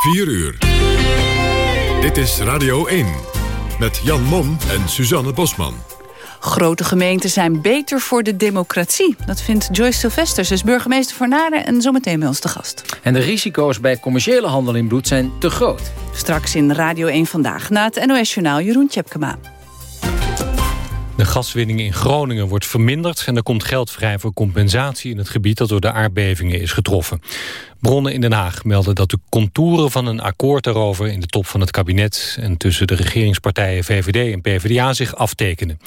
4 uur. Dit is Radio 1 met Jan Mom en Suzanne Bosman. Grote gemeenten zijn beter voor de democratie. Dat vindt Joyce Sylvesters, is burgemeester van Naarden... en zometeen bij ons te gast. En de risico's bij commerciële handel in bloed zijn te groot. Straks in Radio 1 Vandaag, na het NOS-journaal Jeroen Tjepkema. De gaswinning in Groningen wordt verminderd... en er komt geld vrij voor compensatie in het gebied... dat door de aardbevingen is getroffen. Bronnen in Den Haag melden dat de contouren van een akkoord daarover... in de top van het kabinet en tussen de regeringspartijen VVD en PvdA zich aftekenen.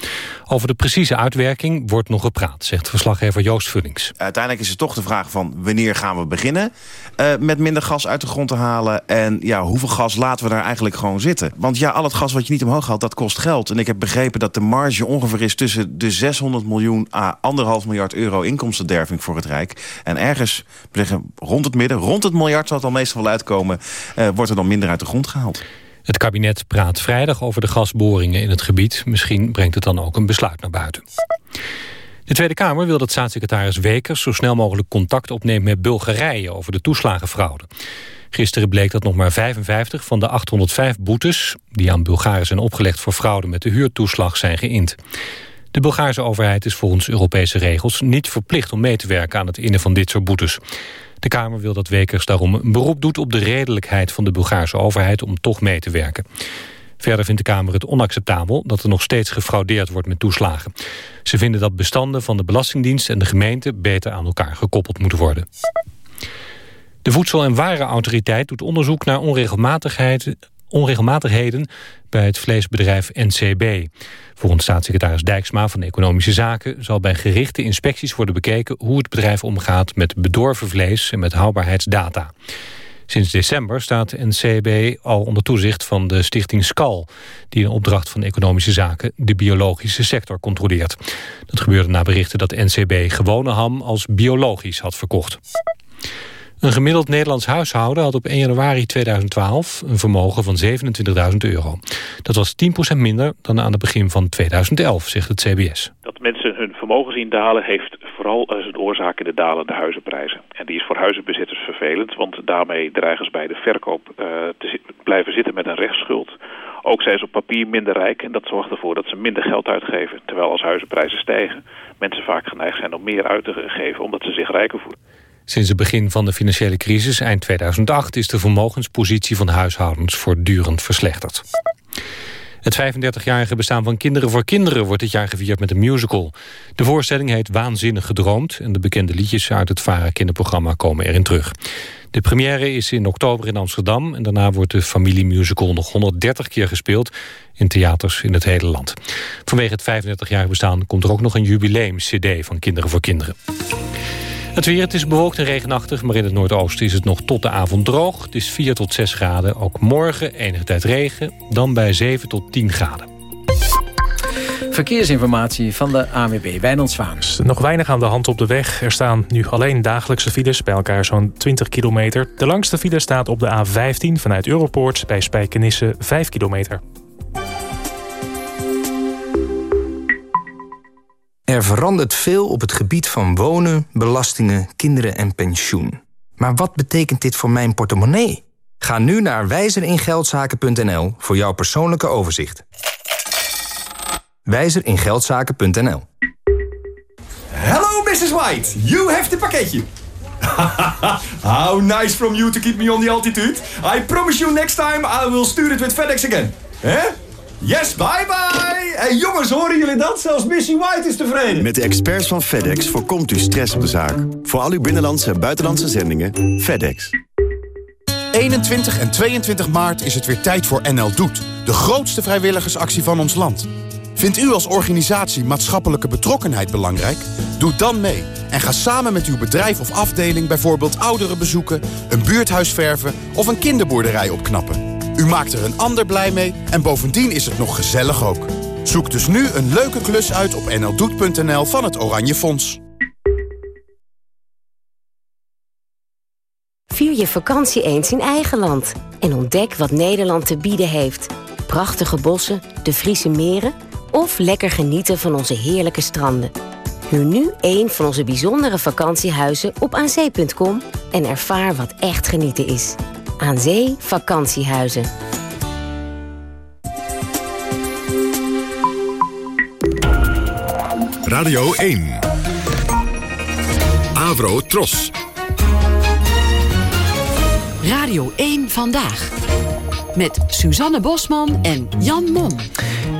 Over de precieze uitwerking wordt nog gepraat, zegt verslaggever Joost Vullings. Uiteindelijk is het toch de vraag van wanneer gaan we beginnen... Uh, met minder gas uit de grond te halen... en ja, hoeveel gas laten we daar eigenlijk gewoon zitten? Want ja, al het gas wat je niet omhoog haalt, dat kost geld. En ik heb begrepen dat de marge ongeveer is tussen de 600 miljoen... à 1,5 miljard euro inkomstenderving voor het Rijk. En ergens rond het Rond het miljard zal het al meestal wel uitkomen. Uh, wordt er dan minder uit de grond gehaald. Het kabinet praat vrijdag over de gasboringen in het gebied. Misschien brengt het dan ook een besluit naar buiten. De Tweede Kamer wil dat staatssecretaris Wekers... zo snel mogelijk contact opneemt met Bulgarije over de toeslagenfraude. Gisteren bleek dat nog maar 55 van de 805 boetes... die aan Bulgaren zijn opgelegd voor fraude met de huurtoeslag zijn geïnd. De Bulgaarse overheid is volgens Europese regels niet verplicht om mee te werken aan het innen van dit soort boetes. De Kamer wil dat Wekers daarom een beroep doet op de redelijkheid van de Bulgaarse overheid om toch mee te werken. Verder vindt de Kamer het onacceptabel dat er nog steeds gefraudeerd wordt met toeslagen. Ze vinden dat bestanden van de Belastingdienst en de gemeente beter aan elkaar gekoppeld moeten worden. De Voedsel- en Warenautoriteit doet onderzoek naar onregelmatigheid onregelmatigheden bij het vleesbedrijf NCB. Volgens staatssecretaris Dijksma van Economische Zaken... zal bij gerichte inspecties worden bekeken hoe het bedrijf omgaat... met bedorven vlees en met houdbaarheidsdata. Sinds december staat NCB al onder toezicht van de stichting SCAL... die in opdracht van Economische Zaken de biologische sector controleert. Dat gebeurde na berichten dat NCB gewone ham als biologisch had verkocht. Een gemiddeld Nederlands huishouden had op 1 januari 2012 een vermogen van 27.000 euro. Dat was 10% minder dan aan het begin van 2011, zegt het CBS. Dat mensen hun vermogen zien dalen heeft vooral als een oorzaak in de dalende huizenprijzen. En die is voor huizenbezitters vervelend, want daarmee dreigen ze bij de verkoop uh, te blijven zitten met een rechtsschuld. Ook zijn ze op papier minder rijk en dat zorgt ervoor dat ze minder geld uitgeven. Terwijl als huizenprijzen stijgen, mensen vaak geneigd zijn om meer uit te geven omdat ze zich rijker voelen. Sinds het begin van de financiële crisis eind 2008 is de vermogenspositie van huishoudens voortdurend verslechterd. Het 35-jarige bestaan van Kinderen voor Kinderen wordt dit jaar gevierd met een musical. De voorstelling heet Waanzinnig Gedroomd en de bekende liedjes uit het VARA kinderprogramma komen erin terug. De première is in oktober in Amsterdam en daarna wordt de familiemusical nog 130 keer gespeeld in theaters in het hele land. Vanwege het 35-jarige bestaan komt er ook nog een jubileum-cd van Kinderen voor Kinderen. Het weer, het is bewolkt en regenachtig, maar in het noordoosten is het nog tot de avond droog. Het is 4 tot 6 graden, ook morgen enige tijd regen, dan bij 7 tot 10 graden. Verkeersinformatie van de ANWB, Wijnand Zwaans. Nog weinig aan de hand op de weg. Er staan nu alleen dagelijkse files, bij elkaar zo'n 20 kilometer. De langste file staat op de A15 vanuit Europoort bij Spijkenisse 5 kilometer. Er verandert veel op het gebied van wonen, belastingen, kinderen en pensioen. Maar wat betekent dit voor mijn portemonnee? Ga nu naar wijzeringeldzaken.nl voor jouw persoonlijke overzicht. Wijzeringeldzaken.nl Hello Mrs. White, you have the pakketje. How nice from you to keep me on the altitude. I promise you next time I will stuur it with FedEx again. Hè? Yes, bye bye! Hey jongens, horen jullie dat? Zelfs Missy White is tevreden. Met de experts van FedEx voorkomt u stress op de zaak. Voor al uw binnenlandse en buitenlandse zendingen, FedEx. 21 en 22 maart is het weer tijd voor NL Doet. De grootste vrijwilligersactie van ons land. Vindt u als organisatie maatschappelijke betrokkenheid belangrijk? Doe dan mee en ga samen met uw bedrijf of afdeling... bijvoorbeeld ouderen bezoeken, een buurthuis verven of een kinderboerderij opknappen. U maakt er een ander blij mee en bovendien is het nog gezellig ook. Zoek dus nu een leuke klus uit op nldoet.nl van het Oranje Fonds. Vier je vakantie eens in eigen land. En ontdek wat Nederland te bieden heeft. Prachtige bossen, de Friese meren... of lekker genieten van onze heerlijke stranden. Huur nu een van onze bijzondere vakantiehuizen op aanzee.com... en ervaar wat echt genieten is. Aan zee, vakantiehuizen. Radio 1. Avro Tros. Radio 1 Vandaag. Met Suzanne Bosman en Jan Mom.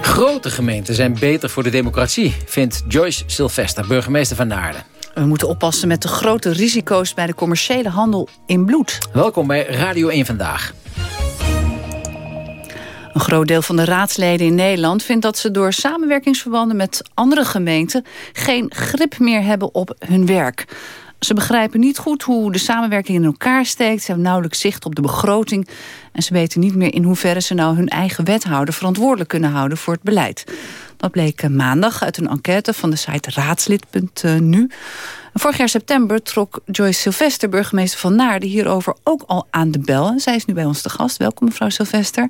Grote gemeenten zijn beter voor de democratie, vindt Joyce Sylvester, burgemeester van Naarden. We moeten oppassen met de grote risico's bij de commerciële handel in bloed. Welkom bij Radio 1 Vandaag. Een groot deel van de raadsleden in Nederland vindt dat ze door samenwerkingsverbanden met andere gemeenten geen grip meer hebben op hun werk. Ze begrijpen niet goed hoe de samenwerking in elkaar steekt. Ze hebben nauwelijks zicht op de begroting. En ze weten niet meer in hoeverre ze nou hun eigen wethouder verantwoordelijk kunnen houden voor het beleid. Dat bleek eh, maandag uit een enquête van de site raadslid.nu. Vorig jaar september trok Joyce Sylvester, burgemeester van Naarden... hierover ook al aan de bel. Zij is nu bij ons te gast. Welkom, mevrouw Sylvester.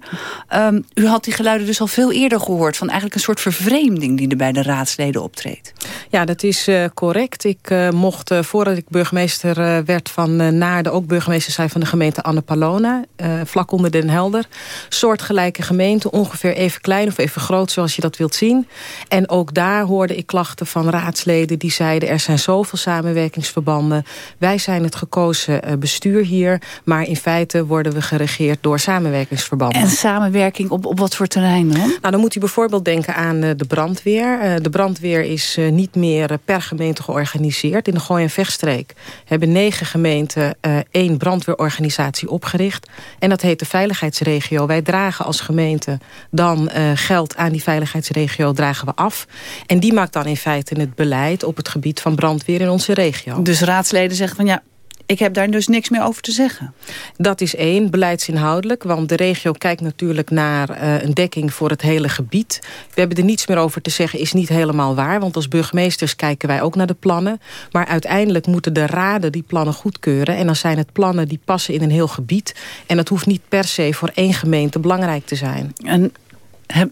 Um, u had die geluiden dus al veel eerder gehoord... van eigenlijk een soort vervreemding die er bij de raadsleden optreedt. Ja, dat is uh, correct. Ik uh, mocht, uh, voordat ik burgemeester werd van Naarden... ook burgemeester zijn van de gemeente Anne Palona. vlak onder Den Helder. Soortgelijke gemeente, ongeveer even klein of even groot... zoals je dat wilt zien. En ook daar hoorde ik klachten van raadsleden die zeiden... er zijn zoveel samenwerkingsverbanden. Wij zijn het gekozen eh, bestuur hier. Maar in feite worden we geregeerd door samenwerkingsverbanden. En samenwerking op, op wat voor terrein dan? Nou, dan moet u bijvoorbeeld denken aan eh, de brandweer. Eh, de brandweer is niet meer per gemeente georganiseerd. In de Gooi- en Vechtstreek hebben negen gemeenten één brandweerorganisatie opgericht. En dat heet de veiligheidsregio. Wij dragen als gemeente dan geld aan die veiligheidsregio dragen we af. En die maakt dan in feite het beleid op het gebied van brandweer in onze regio. Dus raadsleden zeggen van ja, ik heb daar dus niks meer over te zeggen. Dat is één, beleidsinhoudelijk. Want de regio kijkt natuurlijk naar uh, een dekking voor het hele gebied. We hebben er niets meer over te zeggen, is niet helemaal waar. Want als burgemeesters kijken wij ook naar de plannen. Maar uiteindelijk moeten de raden die plannen goedkeuren. En dan zijn het plannen die passen in een heel gebied. En dat hoeft niet per se voor één gemeente belangrijk te zijn. En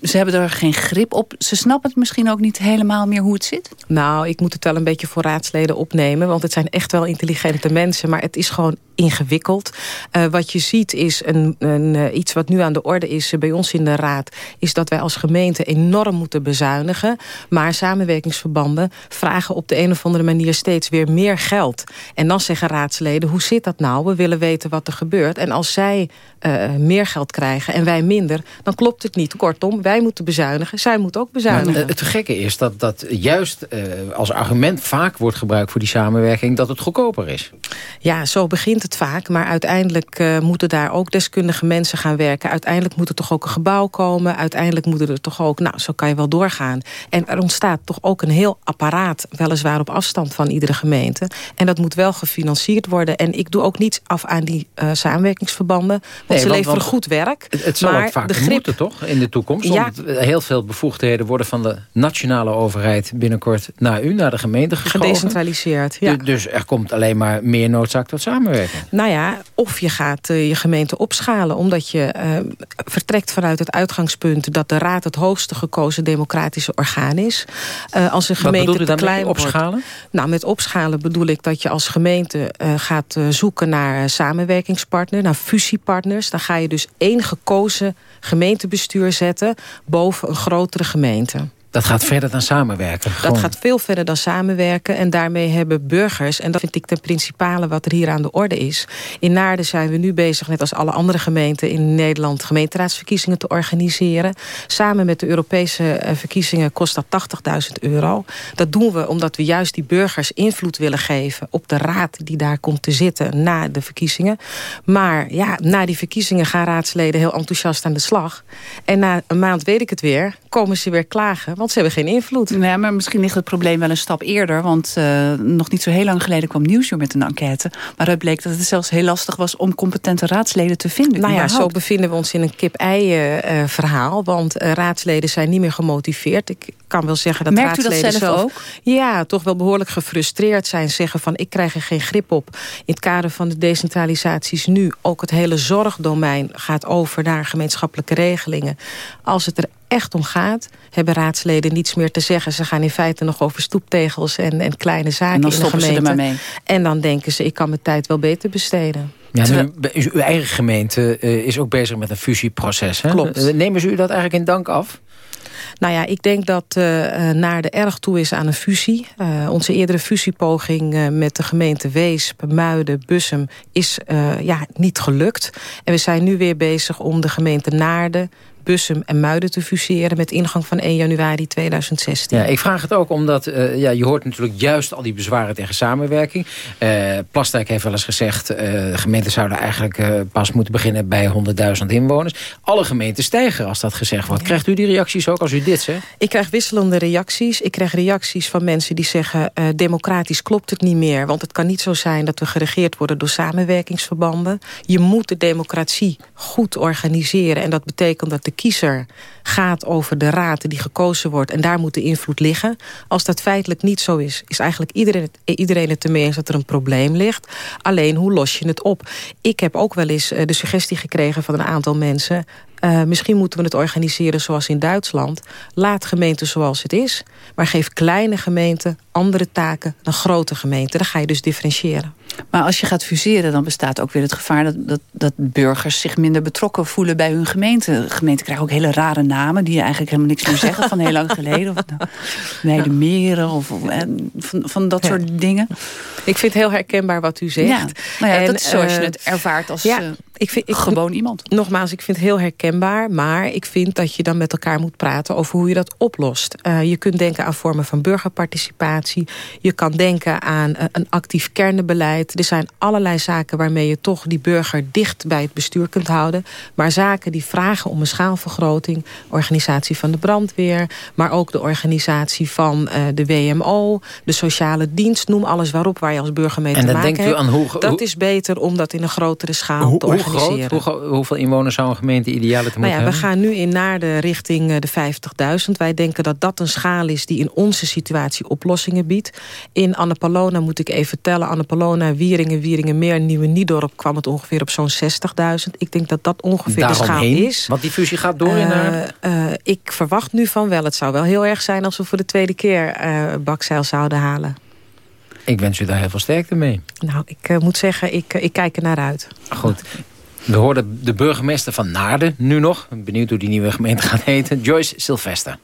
ze hebben er geen grip op. Ze snappen het misschien ook niet helemaal meer hoe het zit? Nou, ik moet het wel een beetje voor raadsleden opnemen. Want het zijn echt wel intelligente mensen. Maar het is gewoon ingewikkeld. Uh, wat je ziet is een, een, uh, iets wat nu aan de orde is uh, bij ons in de raad... is dat wij als gemeente enorm moeten bezuinigen. Maar samenwerkingsverbanden vragen op de een of andere manier... steeds weer meer geld. En dan zeggen raadsleden, hoe zit dat nou? We willen weten wat er gebeurt. En als zij meer geld krijgen en wij minder... dan klopt het niet. Kortom, wij moeten bezuinigen. Zij moeten ook bezuinigen. Maar, het gekke is dat, dat juist als argument vaak wordt gebruikt... voor die samenwerking dat het goedkoper is. Ja, zo begint het vaak. Maar uiteindelijk uh, moeten daar ook deskundige mensen gaan werken. Uiteindelijk moet er toch ook een gebouw komen. Uiteindelijk moeten er toch ook, nou, zo kan je wel doorgaan. En er ontstaat toch ook een heel apparaat... weliswaar op afstand van iedere gemeente. En dat moet wel gefinancierd worden. En ik doe ook niets af aan die uh, samenwerkingsverbanden. Want nee, ze want, leveren want goed werk. Het, het zal maar ook vaak de grip, moeten, toch, in de toekomst? Ja. Want heel veel bevoegdheden worden van de nationale overheid... binnenkort naar u, naar de gemeente geschoven. Gedecentraliseerd, ja. Dus, dus er komt alleen maar meer noodzaak tot samenwerking. Nou ja, of je gaat uh, je gemeente opschalen... omdat je uh, vertrekt vanuit het uitgangspunt... dat de raad het hoogste gekozen democratische orgaan is. Uh, als een gemeente Wat bedoel te klein opschalen? Wordt, nou, met opschalen bedoel ik dat je als gemeente gaat zoeken naar samenwerkingspartner... naar fusiepartners. Dan ga je dus één gekozen gemeentebestuur zetten... boven een grotere gemeente. Dat gaat verder dan samenwerken. Dat gaat veel verder dan samenwerken. En daarmee hebben burgers, en dat vind ik ten principale wat er hier aan de orde is. In Naarden zijn we nu bezig, net als alle andere gemeenten in Nederland... gemeenteraadsverkiezingen te organiseren. Samen met de Europese verkiezingen kost dat 80.000 euro. Dat doen we omdat we juist die burgers invloed willen geven... op de raad die daar komt te zitten na de verkiezingen. Maar ja, na die verkiezingen gaan raadsleden heel enthousiast aan de slag. En na een maand weet ik het weer, komen ze weer klagen want ze hebben geen invloed. Ja, maar misschien ligt het probleem wel een stap eerder. Want uh, nog niet zo heel lang geleden kwam Nieuwsuur met een enquête. Waaruit bleek dat het zelfs heel lastig was om competente raadsleden te vinden. Nou ja, zo bevinden we ons in een kip-ei uh, verhaal. Want uh, raadsleden zijn niet meer gemotiveerd. Ik kan wel zeggen dat Merkt raadsleden u dat zelf, zelf ook? Ja, toch wel behoorlijk gefrustreerd zijn. Zeggen van ik krijg er geen grip op. In het kader van de decentralisaties nu ook het hele zorgdomein gaat over naar gemeenschappelijke regelingen. Als het er echt om gaat, hebben raadsleden niets meer te zeggen. Ze gaan in feite nog over stoeptegels en, en kleine zaken en dan in de stoppen gemeente. ze er maar mee. En dan denken ze, ik kan mijn tijd wel beter besteden. Ja, nu, uw eigen gemeente is ook bezig met een fusieproces. Hè? Klopt. nemen ze u dat eigenlijk in dank af? Nou ja, ik denk dat uh, naar de erg toe is aan een fusie. Uh, onze eerdere fusiepoging uh, met de gemeente Weesp, Muiden, Bussum... is ja, niet gelukt. En we zijn nu weer bezig om de gemeente Naarden... Bussum en Muiden te fuseren met ingang van 1 januari 2016. Ja, ik vraag het ook omdat uh, ja, je hoort natuurlijk juist al die bezwaren tegen samenwerking. Uh, heeft wel eens gezegd, uh, gemeenten zouden eigenlijk pas moeten beginnen bij 100.000 inwoners. Alle gemeenten stijgen als dat gezegd wordt. Krijgt u die reacties ook als u dit zegt? Ik krijg wisselende reacties. Ik krijg reacties van mensen die zeggen, democratisch klopt het niet meer. Want het kan niet zo zijn dat we geregeerd worden door samenwerkingsverbanden. Je moet de democratie goed organiseren. En dat betekent dat de kiezer gaat over de raad die gekozen wordt... en daar moet de invloed liggen. Als dat feitelijk niet zo is, is eigenlijk iedereen het, iedereen het ermee eens... dat er een probleem ligt. Alleen, hoe los je het op? Ik heb ook wel eens eh, de suggestie gekregen van een aantal mensen... Uh, misschien moeten we het organiseren zoals in Duitsland. Laat gemeenten zoals het is. Maar geef kleine gemeenten andere taken dan grote gemeenten. Dan ga je dus differentiëren. Maar als je gaat fuseren, dan bestaat ook weer het gevaar... dat, dat, dat burgers zich minder betrokken voelen bij hun gemeente. Gemeenten krijgen ook hele rare namen... die eigenlijk helemaal niks meer zeggen van heel lang geleden. Of nou, de meren of, of van, van dat soort dingen. Ik vind het heel herkenbaar wat u zegt. Ja, nou ja, en, dat is zoals je het ervaart als... Ja, ik vind, ik, gewoon iemand. Nogmaals, ik vind het heel herkenbaar. Maar ik vind dat je dan met elkaar moet praten over hoe je dat oplost. Uh, je kunt denken aan vormen van burgerparticipatie. Je kan denken aan uh, een actief kernenbeleid. Er zijn allerlei zaken waarmee je toch die burger dicht bij het bestuur kunt houden. Maar zaken die vragen om een schaalvergroting. Organisatie van de brandweer. Maar ook de organisatie van uh, de WMO. De sociale dienst. Noem alles waarop waar je als burger mee en te maken hebt. Hoe, dat is beter om dat in een grotere schaal hoe, te organiseren groot? Hoe, hoeveel inwoners zou een gemeente ideale te nou moeten ja, We gaan nu in naar de richting eh, de 50.000. Wij denken dat dat een schaal is die in onze situatie oplossingen biedt. In Annapolona moet ik even tellen. Annapolona, Wieringen, Wieringenmeer, Nieuwe Niedorp kwam het ongeveer op zo'n 60.000. Ik denk dat dat ongeveer de schaal is. Want die fusie gaat door in naar... Uh, ik verwacht nu van wel. Het zou wel heel erg zijn als we voor de tweede keer uh, bakzeil zouden halen. Ik wens u daar heel veel sterkte mee. Nou, ik uh, moet zeggen, ik, ik kijk er naar uit. Goed. We hoorden de burgemeester van Naarden nu nog. Benieuwd hoe die nieuwe gemeente gaat heten. Joyce Sylvester.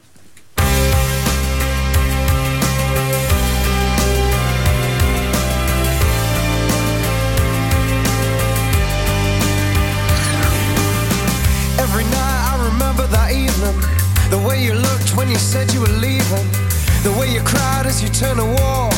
When you said you were leaving. The way you cried as you turned to walk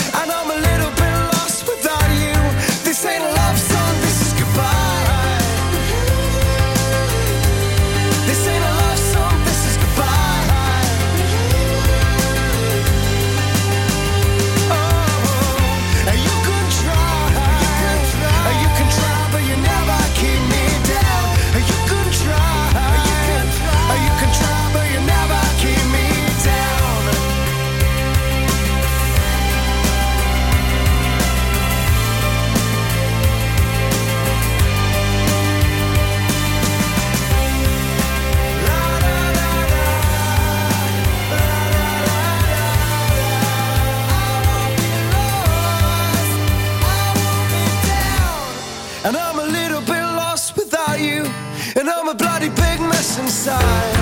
side.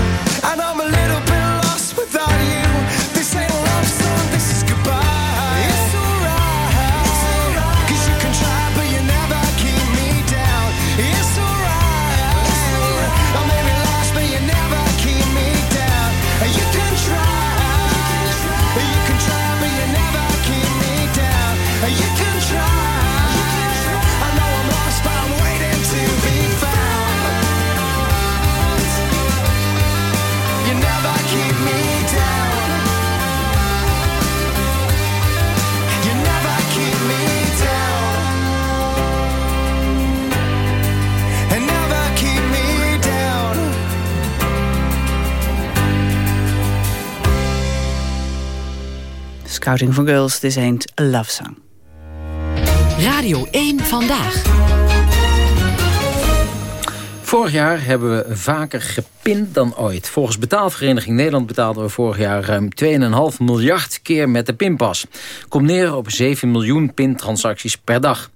Scouting for Girls, This Ain't a Love Song. Radio 1 Vandaag. Vorig jaar hebben we vaker gepind dan ooit. Volgens betaalvereniging Nederland betaalden we vorig jaar ruim 2,5 miljard keer met de pinpas. Komt neer op 7 miljoen pintransacties per dag.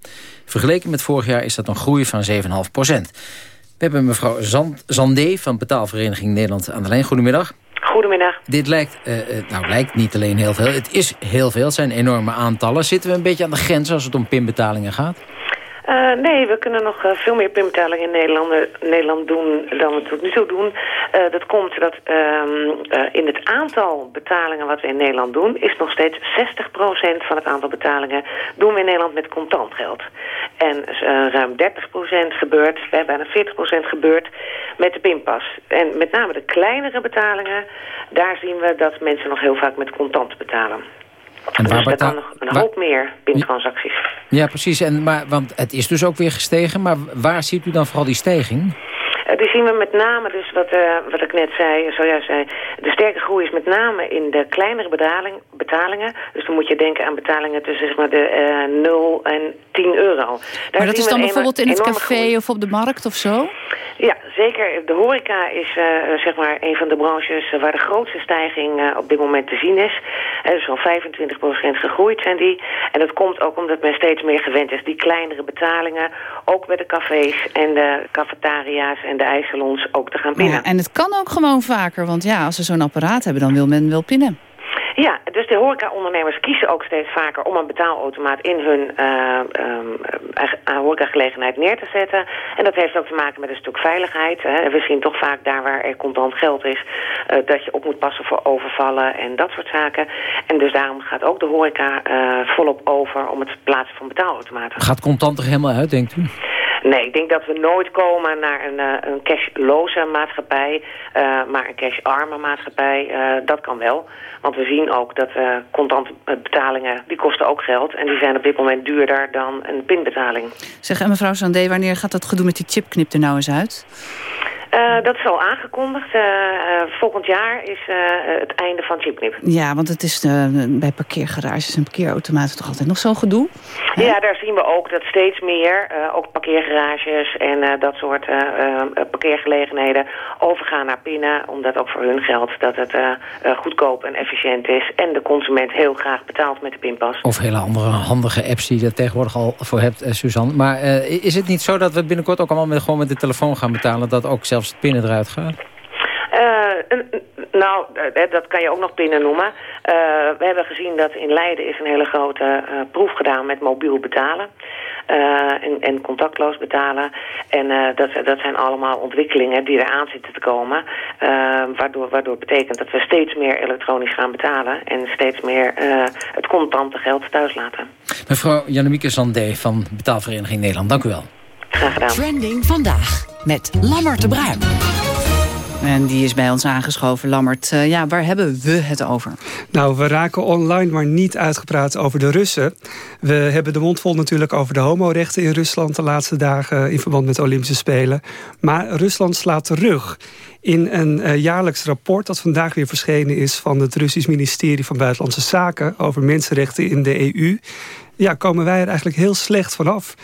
Vergeleken met vorig jaar is dat een groei van 7,5 procent. We hebben mevrouw Zand, Zandé van betaalvereniging Nederland aan de lijn. Goedemiddag. Goedemiddag. Dit lijkt, uh, nou lijkt niet alleen heel veel, het is heel veel, het zijn enorme aantallen. Zitten we een beetje aan de grens als het om pinbetalingen gaat? Uh, nee, we kunnen nog uh, veel meer pinbetalingen in Nederland, uh, Nederland doen dan we tot nu toe doen. dat komt dat ehm, in het aantal betalingen wat we in Nederland doen... is nog steeds 60% van het aantal betalingen doen we in Nederland met contant geld. En ruim 30% gebeurt, bij bijna 40% gebeurt met de pinpas. En met name de kleinere betalingen, daar zien we dat mensen nog heel vaak met contant betalen. En waar dus dan nog een hoop meer pintransacties. Ja, precies. En, maar, want het is dus ook weer gestegen. Maar waar ziet u dan vooral die stijging? Uh, die zien we met name, dus wat, uh, wat ik net zei, zojuist zei... de sterke groei is met name in de kleinere betaling, betalingen. Dus dan moet je denken aan betalingen tussen zeg maar, de uh, 0 en 10 euro. Daar maar dat is dan bijvoorbeeld in het café of op de markt of zo? Ja, zeker. De horeca is zeg maar een van de branches waar de grootste stijging op dit moment te zien is. dus zo'n 25% gegroeid zijn die. En dat komt ook omdat men steeds meer gewend is. Die kleinere betalingen, ook bij de cafés en de cafetaria's en de ijssalons ook te gaan pinnen. Ja, en het kan ook gewoon vaker, want ja, als ze zo'n apparaat hebben, dan wil men wel pinnen. Ja, dus de horeca-ondernemers kiezen ook steeds vaker om een betaalautomaat in hun uh, uh, horecagelegenheid neer te zetten. En dat heeft ook te maken met een stuk veiligheid. Hè. We zien toch vaak daar waar er contant geld is, uh, dat je op moet passen voor overvallen en dat soort zaken. En dus daarom gaat ook de horeca volop over om het plaatsen van betaalautomaten. Gaat contant er helemaal uit, denkt u? Nee, ik denk dat we nooit komen naar een, uh, een cashloze maatschappij, maar een casharme maatschappij, dat kan wel. Want we zien ook dat contante betalingen, die kosten ook geld. En die zijn op dit moment duurder dan een pinbetaling. Zeg, en mevrouw Sandé, wanneer gaat dat gedoe met die chipknip er nou eens uit? Uh, dat is al aangekondigd. Uh, volgend jaar is het einde van chipknip. Ja, want het is bij parkeergarages en parkeerautomaten toch altijd nog zo'n gedoe? Hè? Ja, daar zien we ook dat steeds meer, ook parkeergarages en dat soort parkeergelegenheden overgaan naar pinnen. Omdat ook voor hun geldt dat het goedkoop en efficiënt is. En de consument heel graag betaalt met de pinpas. Of hele andere handige apps die je er tegenwoordig al voor hebt, Suzanne. Maar is het niet zo dat we binnenkort ook allemaal met, gewoon met de telefoon gaan betalen? Dat ook zelfs het pinnen eruit gaat? Uh, nou, dat kan je ook nog pinnen noemen. Uh, we hebben gezien dat in Leiden is een hele grote uh, proef gedaan met mobiel betalen. En, en, contactloos betalen. En dat, dat zijn allemaal ontwikkelingen die eraan zitten te komen. waardoor, waardoor betekent dat we steeds meer elektronisch gaan betalen. En steeds meer het contante geld thuis laten. Mevrouw Jannemieke Sandé van Betaalvereniging Nederland, dank u wel. Graag gedaan. Trending vandaag met Lammert de Bruin. En die is bij ons aangeschoven, Lammert. Uh, ja, waar hebben we het over? Nou, we raken online maar niet uitgepraat over de Russen. We hebben de mond vol natuurlijk over de homorechten in Rusland... de laatste dagen in verband met de Olympische Spelen. Maar Rusland slaat terug in een uh, jaarlijks rapport dat vandaag weer verschenen is... van het Russisch ministerie van Buitenlandse Zaken... over mensenrechten in de EU. Ja, komen wij er eigenlijk heel slecht vanaf...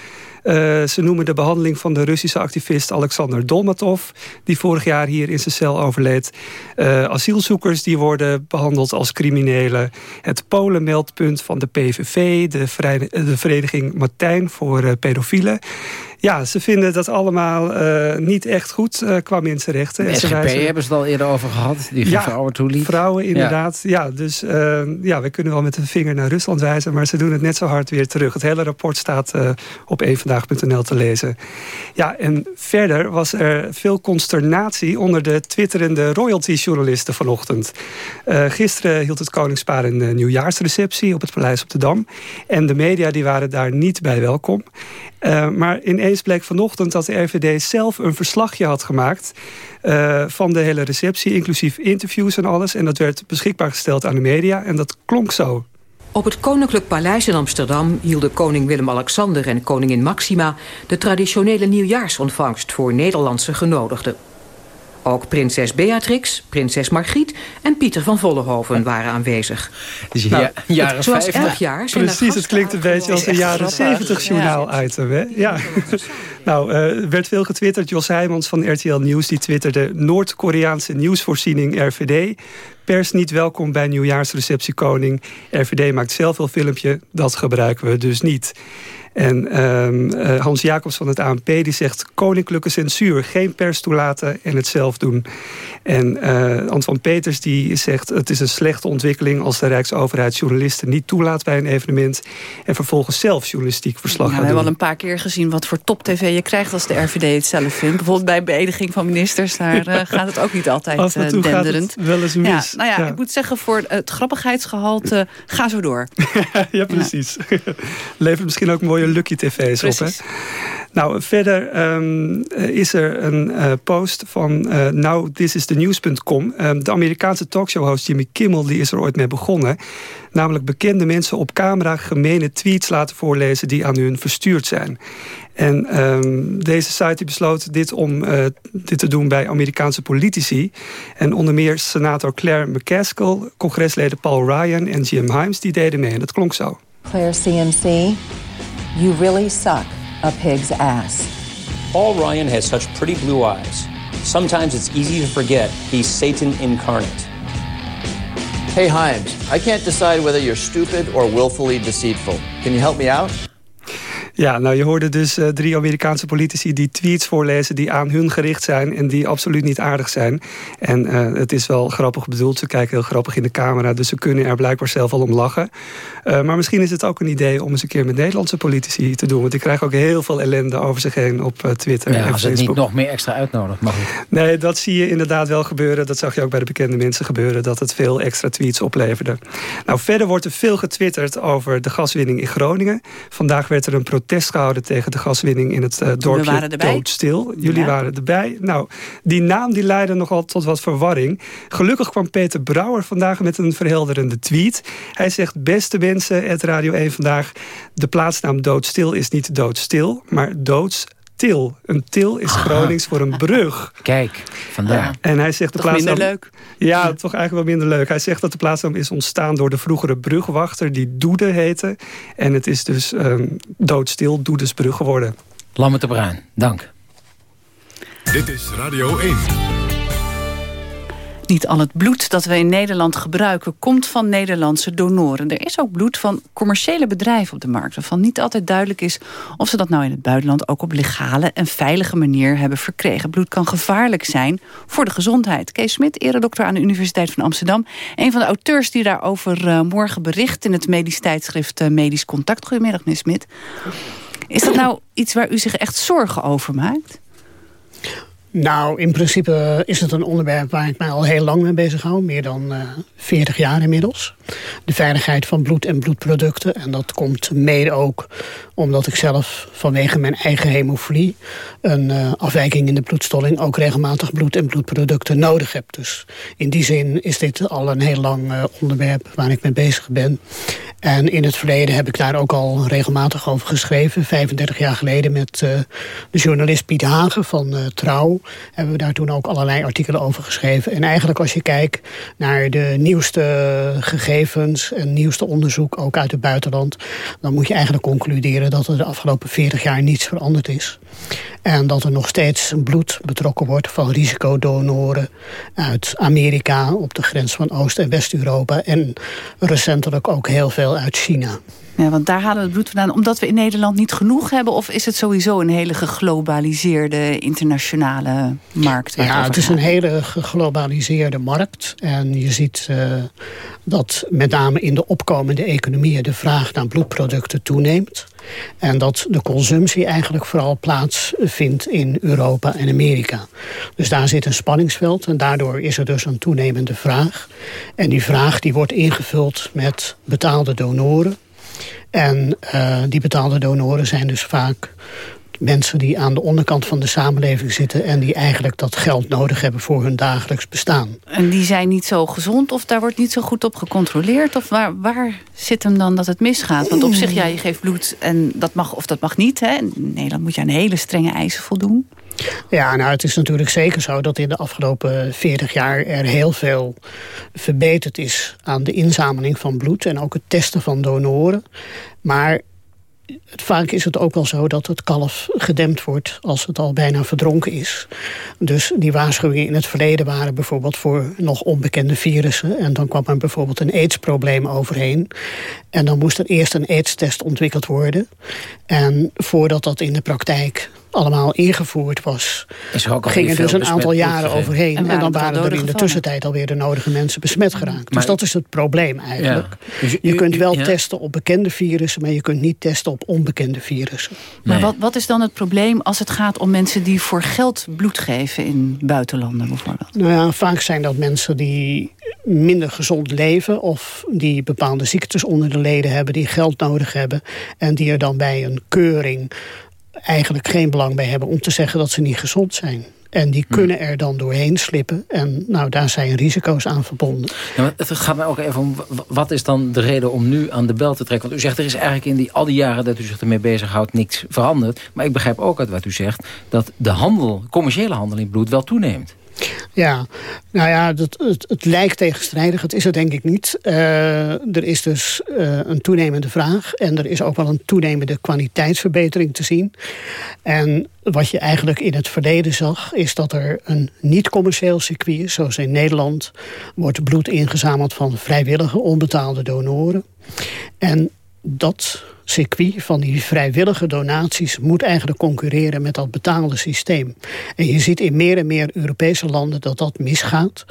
Uh, ze noemen de behandeling van de Russische activist Alexander Dolmatov... die vorig jaar hier in zijn cel overleed. Uh, asielzoekers die worden behandeld als criminelen. Het Polenmeldpunt van de PVV, de, de Vereniging Martijn voor pedofielen ja, ze vinden dat allemaal uh, niet echt goed uh, qua mensenrechten. De SGP wijzen... hebben ze het al eerder over gehad, die ja, vrouwen toeliet. vrouwen inderdaad. Ja, ja dus uh, ja, we kunnen wel met de vinger naar Rusland wijzen... maar ze doen het net zo hard weer terug. Het hele rapport staat op te lezen. Ja, en verder was er veel consternatie... onder de twitterende royalty-journalisten vanochtend. gisteren hield het koningspaar een nieuwjaarsreceptie... op het Paleis op de Dam. En de media die waren daar niet bij welkom. Uh, maar ineens bleek vanochtend dat de RVD zelf een verslagje had gemaakt... Van de hele receptie, inclusief interviews en alles. En dat werd beschikbaar gesteld aan de media. En dat klonk zo. Op het Koninklijk Paleis in Amsterdam hielden koning Willem-Alexander en koningin Maxima... de traditionele nieuwjaarsontvangst voor Nederlandse genodigden. Ook prinses Beatrix, prinses Margriet en Pieter van Vollenhoven waren aanwezig. Dus ja, jaren zoals 50. elk jaar zijn Precies, het klinkt een beetje als een jaren 70 journaal item. Hè? Ja. Nou, eh, er werd veel getwitterd. Jos Heijmans van RTL Nieuws die twitterde... Noord-Koreaanse nieuwsvoorziening RVD. Pers niet welkom bij nieuwjaarsreceptie koning. RVD maakt zelf een filmpje, dat gebruiken we dus niet. En ehm, eh, Hans Jacobs van het ANP die zegt... koninklijke censuur, geen pers toelaten en het zelf doen. En uh, Antoine Peters die zegt... het is een slechte ontwikkeling als de Rijksoverheid journalisten niet toelaat bij een evenement... en vervolgens zelf journalistiek verslag Nou, we hebben al een paar keer gezien wat voor top-tv je krijgt als de RVD het zelf vindt. Bijvoorbeeld bij beëdiging van ministers, daar eh, gaat het ook niet altijd Af en eh, gaat wel eens Ja, mis. nou ja, Ja. ik moet zeggen, voor het grappigheidsgehalte, ga zo door. ja, precies. Levert misschien ook mooie Lucky TV's op. Hè? Nou, verder ehm, eh, is er een post van uh, nowthisisthenews.com. Um, de Amerikaanse talkshow-host Jimmy Kimmel die is er ooit mee begonnen. Namelijk bekende mensen op camera gemene tweets laten voorlezen... die aan hun verstuurd zijn. En ehm, deze site die besloot dit om eh, dit te doen bij Amerikaanse politici. En onder meer senator Claire McCaskill, congresleden Paul Ryan en Jim Himes... die deden mee en dat klonk zo. Claire CMC, you really suck a pig's ass. Paul Ryan has such pretty blue eyes. Sometimes it's easy to forget he's Satan incarnate. Hey, Himes, I can't decide whether you're stupid or willfully deceitful. Can you help me out? Ja, nou je hoorde dus uh, drie Amerikaanse politici die tweets voorlezen... die aan hun gericht zijn en die absoluut niet aardig zijn. En uh, het is wel grappig bedoeld. Ze kijken heel grappig in de camera, dus ze kunnen er blijkbaar zelf al om lachen. Uh, maar misschien is het ook een idee om eens een keer met Nederlandse politici te doen. Want die krijgen ook heel veel ellende over zich heen op Twitter ja, en als Facebook. het niet nog meer extra uitnodigt, mag goed. Nee, dat zie je inderdaad wel gebeuren. Dat zag je ook bij de bekende mensen gebeuren. Dat het veel extra tweets opleverde. Nou, verder wordt er veel getwitterd over de gaswinning in Groningen. Vandaag werd er een protest gehouden tegen de gaswinning in het uh, dorpje Doodstil. Jullie ja. waren erbij. Nou, die naam die leidde nogal tot wat verwarring. Gelukkig kwam Peter Brouwer vandaag met een verhelderende tweet. Hij zegt, beste mensen, het Radio 1 vandaag... de plaatsnaam Doodstil is niet doodstil, maar doods til. Een til is Gronings voor een brug. Kijk, vandaar. Ja. En hij zegt de toch plaatsnaam... minder leuk. Ja, ja, toch eigenlijk wel minder leuk. Hij zegt dat de plaatsnaam is ontstaan door de vroegere brugwachter... die Doede heette. En het is dus um, doodstil Doedesbrug geworden. Lammert de Bruin, dank. Dit is Radio 1. Niet al het bloed dat we in Nederland gebruiken... komt van Nederlandse donoren. Er is ook bloed van commerciële bedrijven op de markt... waarvan niet altijd duidelijk is of ze dat nou in het buitenland... ook op legale en veilige manier hebben verkregen. Bloed kan gevaarlijk zijn voor de gezondheid. Kees Smit, eredokter aan de Universiteit van Amsterdam... een van de auteurs die daarover uh, morgen bericht... in het medisch tijdschrift uh, Medisch Contact. Goedemiddag, meneer Smit. Is dat nou iets waar u zich echt zorgen over maakt? Nou, in principe is het een onderwerp waar ik mij al heel lang mee bezig hou. Meer dan uh, 40 jaar inmiddels. De veiligheid van bloed en bloedproducten. En dat komt mede ook omdat ik zelf vanwege mijn eigen hemofilie... een uh, afwijking in de bloedstolling ook regelmatig bloed en bloedproducten nodig heb. Dus in die zin is dit al een heel lang uh, onderwerp waar ik mee bezig ben. En in het verleden heb ik daar ook al regelmatig over geschreven. 35 jaar geleden met uh, de journalist Piet Hagen van Trouw... hebben we daar toen ook allerlei artikelen over geschreven. En eigenlijk als je kijkt naar de nieuwste gegevens... en nieuwste onderzoek, ook uit het buitenland... dan moet je eigenlijk concluderen dat er de afgelopen 40 jaar niets veranderd is. En dat er nog steeds bloed betrokken wordt van risicodonoren uit Amerika... op de grens van Oost- en West-Europa. En recentelijk ook heel veel uit China. Ja, want daar halen we het bloed vandaan. Omdat we in Nederland niet genoeg hebben? Of is het sowieso een hele geglobaliseerde internationale markt? Ja, het is een hele geglobaliseerde markt. En je ziet uh, dat met name in de opkomende economieën... de vraag naar bloedproducten toeneemt. En dat de consumptie eigenlijk vooral plaatsvindt in Europa en Amerika. Dus daar zit een spanningsveld en daardoor is er dus een toenemende vraag. En die vraag die wordt ingevuld met betaalde donoren. En uh, die betaalde donoren zijn dus vaak mensen die aan de onderkant van de samenleving zitten... en die eigenlijk dat geld nodig hebben voor hun dagelijks bestaan. En die zijn niet zo gezond of daar wordt niet zo goed op gecontroleerd? Of waar, waar zit hem dan dat het misgaat? Want op zich, ja, je geeft bloed en dat mag of dat mag niet. Hè? In Nederland moet je aan hele strenge eisen voldoen. Ja, nou het is natuurlijk zeker zo dat in de afgelopen 40 jaar er heel veel verbeterd is aan de inzameling van bloed en ook het testen van donoren. Maar vaak is het ook wel zo dat het kalf gedempt wordt als het al bijna verdronken is. Dus die waarschuwingen in het verleden waren bijvoorbeeld voor nog onbekende virussen. En dan kwam er bijvoorbeeld een aids-probleem overheen. En dan moest er eerst een aids-test ontwikkeld worden. En voordat dat in de praktijk allemaal ingevoerd was... ging er dus een aantal jaren overheen. En, dan waren er in de tussentijd alweer de nodige mensen besmet geraakt. dus dat is het probleem eigenlijk. Dus je kunt wel testen op bekende virussen... maar je kunt niet testen op onbekende virussen. Maar wat, wat is dan het probleem als het gaat om mensen... die voor geld bloed geven in buitenlanden bijvoorbeeld? Nou ja, vaak zijn dat mensen die minder gezond leven... of die bepaalde ziektes onder de leden hebben... die geld nodig hebben... en die er dan bij een keuring eigenlijk geen belang bij hebben om te zeggen dat ze niet gezond zijn. En die hm. kunnen er dan doorheen slippen. En nou, daar zijn risico's aan verbonden. Ja, maar het gaat mij ook even om, wat is dan de reden om nu aan de bel te trekken? Want u zegt, er is eigenlijk in die, al die jaren dat u zich ermee bezighoudt niks veranderd. Maar ik begrijp ook uit wat u zegt, dat de handel, commerciële handel in bloed wel toeneemt. Ja, nou ja, het, het, lijkt tegenstrijdig. Het is het denk ik niet. Uh, er is dus uh, een toenemende vraag. En er is ook wel een toenemende kwaliteitsverbetering te zien. En wat je eigenlijk in het verleden zag... is dat er een niet-commercieel circuit is. Zoals in Nederland wordt bloed ingezameld van vrijwillige onbetaalde donoren. En dat circuit van die vrijwillige donaties moet eigenlijk concurreren met dat betaalde systeem. En je ziet in meer en meer Europese landen dat dat misgaat.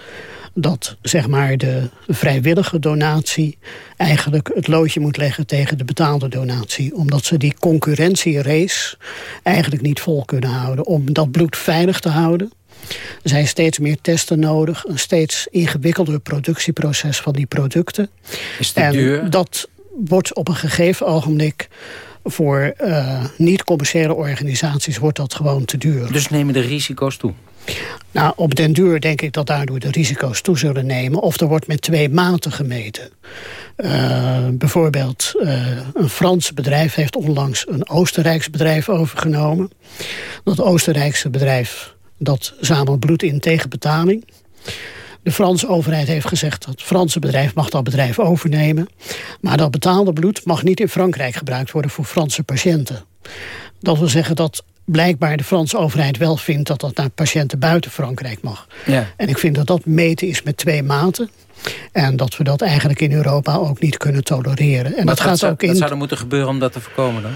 Dat zeg maar de vrijwillige donatie eigenlijk het loodje moet leggen tegen de betaalde donatie. Omdat ze die concurrentierace eigenlijk niet vol kunnen houden. Om dat bloed veilig te houden er zijn steeds meer testen nodig. Een steeds ingewikkelder productieproces van die producten. Is en duur? Dat wordt op een gegeven ogenblik voor uh, niet-commerciële organisaties wordt dat gewoon te duur. Dus nemen de risico's toe? Nou, op den duur denk ik dat daardoor de risico's toe zullen nemen. Of er wordt met twee maten gemeten. Uh, bijvoorbeeld, uh, een Frans bedrijf heeft onlangs een Oostenrijks bedrijf overgenomen. Dat Oostenrijkse bedrijf dat zamelt bloed in tegen betaling. De Franse overheid heeft gezegd dat het Franse bedrijf mag dat bedrijf overnemen. Maar dat betaalde bloed mag niet in Frankrijk gebruikt worden voor Franse patiënten. Dat wil zeggen dat blijkbaar de Franse overheid wel vindt dat dat naar patiënten buiten Frankrijk mag. Ja. En ik vind dat dat meten is met twee maten. En dat we dat eigenlijk in Europa ook niet kunnen tolereren. En dat gaat ook in... Wat zou er moeten gebeuren om dat te voorkomen dan?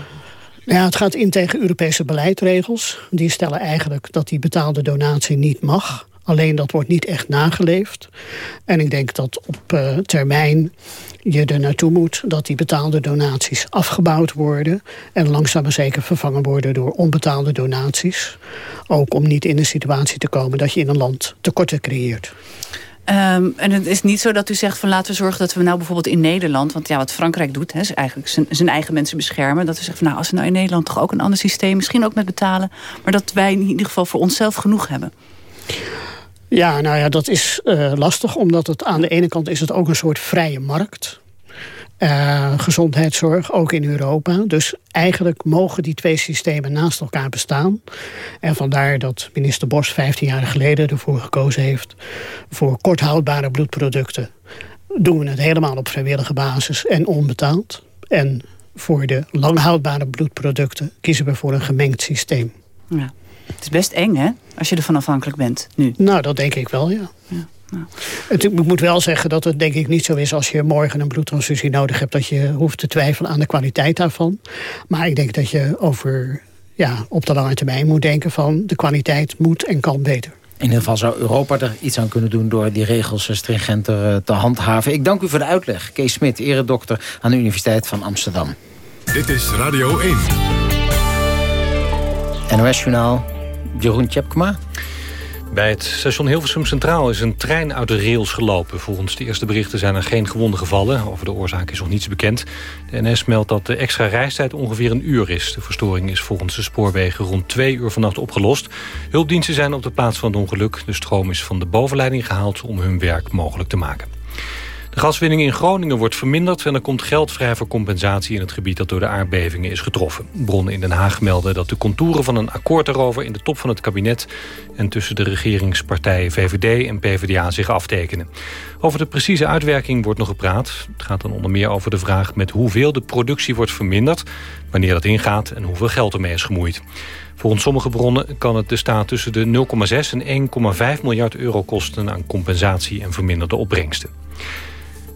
Ja, het gaat in tegen Europese beleidsregels. Die stellen eigenlijk dat die betaalde donatie niet mag. Alleen dat wordt niet echt nageleefd. En ik denk dat op uh, termijn je er naartoe moet dat die betaalde donaties afgebouwd worden. En langzaam maar zeker vervangen worden door onbetaalde donaties. Ook om niet in de situatie te komen dat je in een land tekorten creëert. Um, en het is niet zo dat u zegt van laten we zorgen dat we nou bijvoorbeeld in Nederland, want ja, wat Frankrijk doet, is eigenlijk zijn, zijn eigen mensen beschermen. Dat we zeggen van nou, als we nou in Nederland toch ook een ander systeem, misschien ook met betalen, maar dat wij in ieder geval voor onszelf genoeg hebben. Ja, nou ja, dat is uh, lastig, omdat het aan de ene kant is het ook een soort vrije markt. Uh, gezondheidszorg, ook in Europa. Dus eigenlijk mogen die twee systemen naast elkaar bestaan. En vandaar dat minister Bos 15 jaar geleden ervoor gekozen heeft... voor korthoudbare bloedproducten doen we het helemaal op vrijwillige basis en onbetaald. En voor de langhoudbare bloedproducten kiezen we voor een gemengd systeem. Ja. Het is best eng, hè? Als je ervan afhankelijk bent, nu. Nou, dat denk ik wel, ja. ja. Nou. Het, ik moet wel zeggen dat het denk ik niet zo is... als je morgen een bloedtransfusie nodig hebt... dat je hoeft te twijfelen aan de kwaliteit daarvan. Maar ik denk dat je over, ja, op de lange termijn moet denken van... de kwaliteit moet en kan beter. In ieder geval zou Europa er iets aan kunnen doen... door die regels stringenter eh, te handhaven. Ik dank u voor de uitleg. Kees Smit, eredokter aan de Universiteit van Amsterdam. Dit is Radio 1. NOS-journaal Jeroen Tjepkema. Bij het station Hilversum Centraal is een trein uit de rails gelopen. Volgens de eerste berichten zijn er geen gewonden gevallen. Over de oorzaak is nog niets bekend. De NS meldt dat de extra reistijd ongeveer een uur is. De verstoring is volgens de spoorwegen rond twee uur vannacht opgelost. Hulpdiensten zijn op de plaats van het ongeluk. De stroom is van de bovenleiding gehaald om hun werk mogelijk te maken. De gaswinning in Groningen wordt verminderd... en er komt geld vrij voor compensatie in het gebied dat door de aardbevingen is getroffen. Bronnen in Den Haag melden dat de contouren van een akkoord daarover... in de top van het kabinet en tussen de regeringspartijen VVD en PvdA zich aftekenen. Over de precieze uitwerking wordt nog gepraat. Het gaat dan onder meer over de vraag met hoeveel de productie wordt verminderd... wanneer dat ingaat en hoeveel geld ermee is gemoeid. Volgens sommige bronnen kan het de staat tussen de 0,6 en 1,5 miljard euro kosten... aan compensatie en verminderde opbrengsten.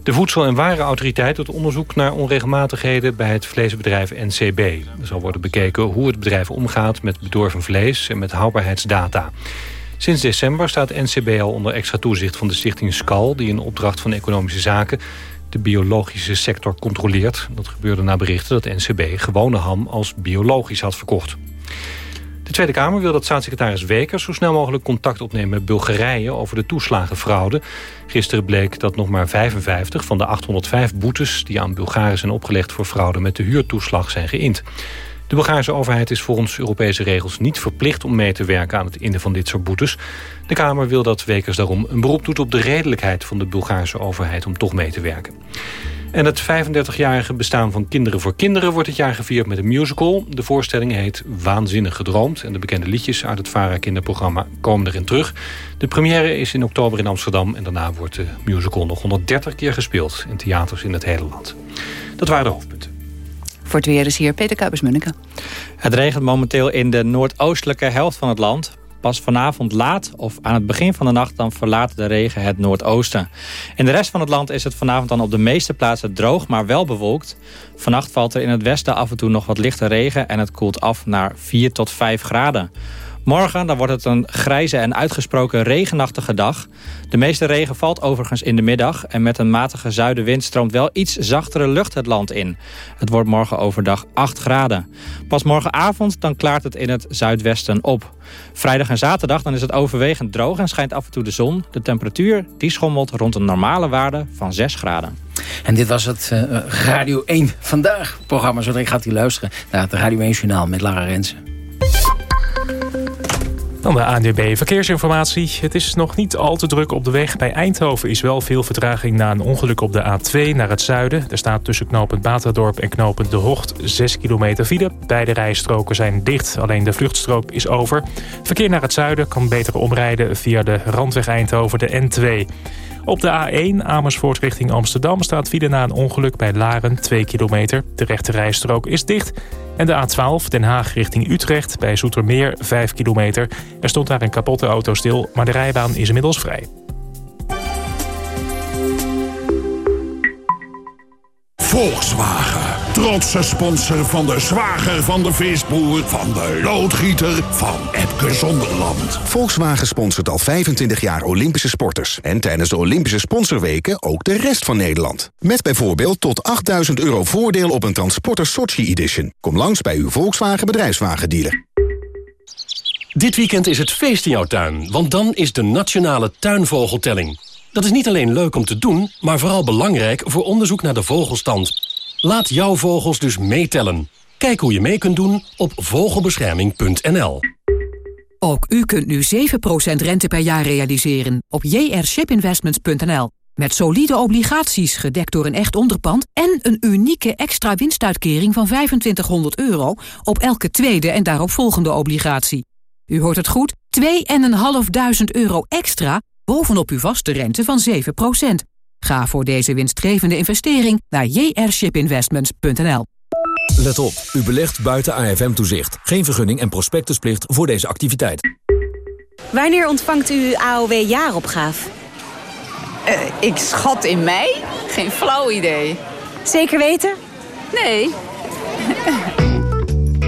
De Voedsel- en Warenautoriteit doet onderzoek naar onregelmatigheden bij het vleesbedrijf NCB. Er zal worden bekeken hoe het bedrijf omgaat met bedorven vlees en met houdbaarheidsdata. Sinds december staat NCB al onder extra toezicht van de stichting SCAL... die in opdracht van Economische Zaken de biologische sector controleert. Dat gebeurde na berichten dat NCB gewone ham als biologisch had verkocht. De Tweede Kamer wil dat staatssecretaris Wekers zo snel mogelijk contact opnemen met Bulgarije over de toeslagenfraude. Gisteren bleek dat nog maar 55 van de 805 boetes die aan Bulgaren zijn opgelegd voor fraude met de huurtoeslag zijn geïnd. De Bulgaarse overheid is volgens Europese regels niet verplicht om mee te werken aan het innen van dit soort boetes. De Kamer wil dat Wekers daarom een beroep doet op de redelijkheid van de Bulgaarse overheid om toch mee te werken. En het 35-jarige bestaan van Kinderen voor Kinderen wordt dit jaar gevierd met een musical. De voorstelling heet Waanzinnig Gedroomd. En de bekende liedjes uit het VARA kinderprogramma komen erin terug. De première is in oktober in Amsterdam. En daarna wordt de musical nog 130 keer gespeeld in theaters in het hele land. Dat waren de hoofdpunten. Voor het weer is hier Peter Kuipers-Munneke. Het regent momenteel in de noordoostelijke helft van het land. Pas vanavond laat of aan het begin van de nacht dan verlaat de regen het noordoosten. In de rest van het land is het vanavond dan op de meeste plaatsen droog, maar wel bewolkt. Vannacht valt er in het westen af en toe nog wat lichte regen en het koelt af naar 4 tot 5 graden. Morgen dan wordt het een grijze en uitgesproken regenachtige dag. De meeste regen valt overigens in de middag... en met een matige zuidenwind stroomt wel iets zachtere lucht het land in. Het wordt morgen overdag 8 graden. Pas morgenavond dan klaart het in het zuidwesten op. Vrijdag en zaterdag dan is het overwegend droog en schijnt af en toe de zon. De temperatuur die schommelt rond een normale waarde van 6 graden. En dit was het uh, Radio 1 Vandaag programma. Zo gaat u luisteren naar het Radio 1 Journaal met Lara Rensen. Dan de ANDB Verkeersinformatie. Het is nog niet al te druk op de weg. Bij Eindhoven is wel veel vertraging na een ongeluk op de A2 naar het zuiden. Er staat tussen knooppunt Baterdorp en knooppunt De Hocht 6 kilometer file. Beide rijstroken zijn dicht, alleen de vluchtstrook is over. Verkeer naar het zuiden kan beter omrijden via de randweg Eindhoven, de N2. Op de A1 Amersfoort richting Amsterdam staat file na een ongeluk bij Laren 2 kilometer. De rechte rijstrook is dicht. En de A12 Den Haag richting Utrecht bij Zoetermeer 5 kilometer. Er stond daar een kapotte auto stil, maar de rijbaan is inmiddels vrij. Volkswagen. Trotse sponsor van de zwager van de visboer, van de loodgieter, van Epke Zonderland. Volkswagen sponsort al 25 jaar Olympische sporters. En tijdens de Olympische sponsorweken ook de rest van Nederland. Met bijvoorbeeld tot 8000 euro voordeel op een Transporter Sochi Edition. Kom langs bij uw Volkswagen bedrijfswagendealer. Dit weekend is het feest in jouw tuin, want dan is de Nationale Tuinvogeltelling. Dat is niet alleen leuk om te doen, maar vooral belangrijk voor onderzoek naar de vogelstand. Laat jouw vogels dus meetellen. Kijk hoe je mee kunt doen op vogelbescherming.nl. Ook u kunt nu 7% rente per jaar realiseren op jrshipinvestments.nl. Met solide obligaties gedekt door een echt onderpand... en een unieke extra winstuitkering van 2500 euro... op elke tweede en daarop volgende obligatie. U hoort het goed, 2.500 euro extra bovenop uw vaste rente van 7 Ga voor deze winstgevende investering naar jrshipinvestments.nl. Let op, u belegt buiten AFM-toezicht. Geen vergunning en prospectusplicht voor deze activiteit. Wanneer ontvangt u AOW-jaaropgave? Uh, ik schat in mei? Geen flauw idee. Zeker weten? Nee.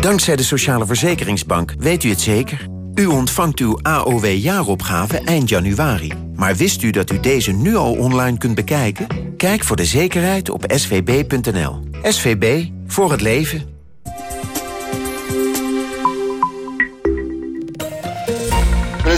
Dankzij de Sociale Verzekeringsbank weet u het zeker. U ontvangt uw AOW-jaaropgave eind januari. Maar wist u dat u deze nu al online kunt bekijken? Kijk voor de zekerheid op svb.nl. SVB, voor het leven.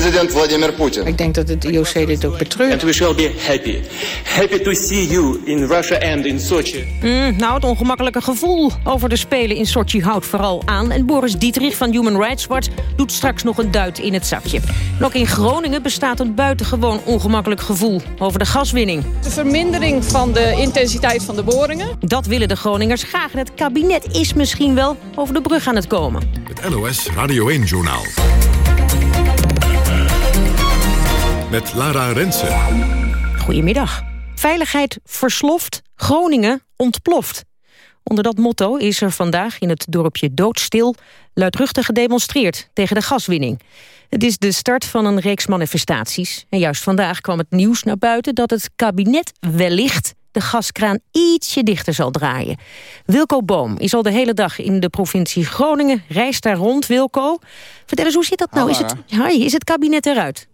President Vladimir Putin. Ik denk dat het IOC dit ook betreurt. And we shall be happy. Happy to see you in Russia and in Sochi. Mm, nou, het ongemakkelijke gevoel over de Spelen in Sochi houdt vooral aan. En Boris Dietrich van Human Rights Watch doet straks nog een duit in het zakje. En ook in Groningen bestaat een buitengewoon ongemakkelijk gevoel over de gaswinning. De vermindering van de intensiteit van de boringen. Dat willen de Groningers graag. En het kabinet is misschien wel over de brug aan het komen. Het NOS Radio 1-journaal. Met Lara Rensen. Goedemiddag. Veiligheid versloft, Groningen ontploft. Onder dat motto is er vandaag in het dorpje Doodstil... luidruchtig gedemonstreerd tegen de gaswinning. Het is de start van een reeks manifestaties. En juist vandaag kwam het nieuws naar buiten... dat het kabinet wellicht de gaskraan ietsje dichter zal draaien. Wilco Boom is al de hele dag in de provincie Groningen. Reist daar rond, Wilco. Vertel eens, hoe zit dat nou? Is het, hi, is het kabinet eruit?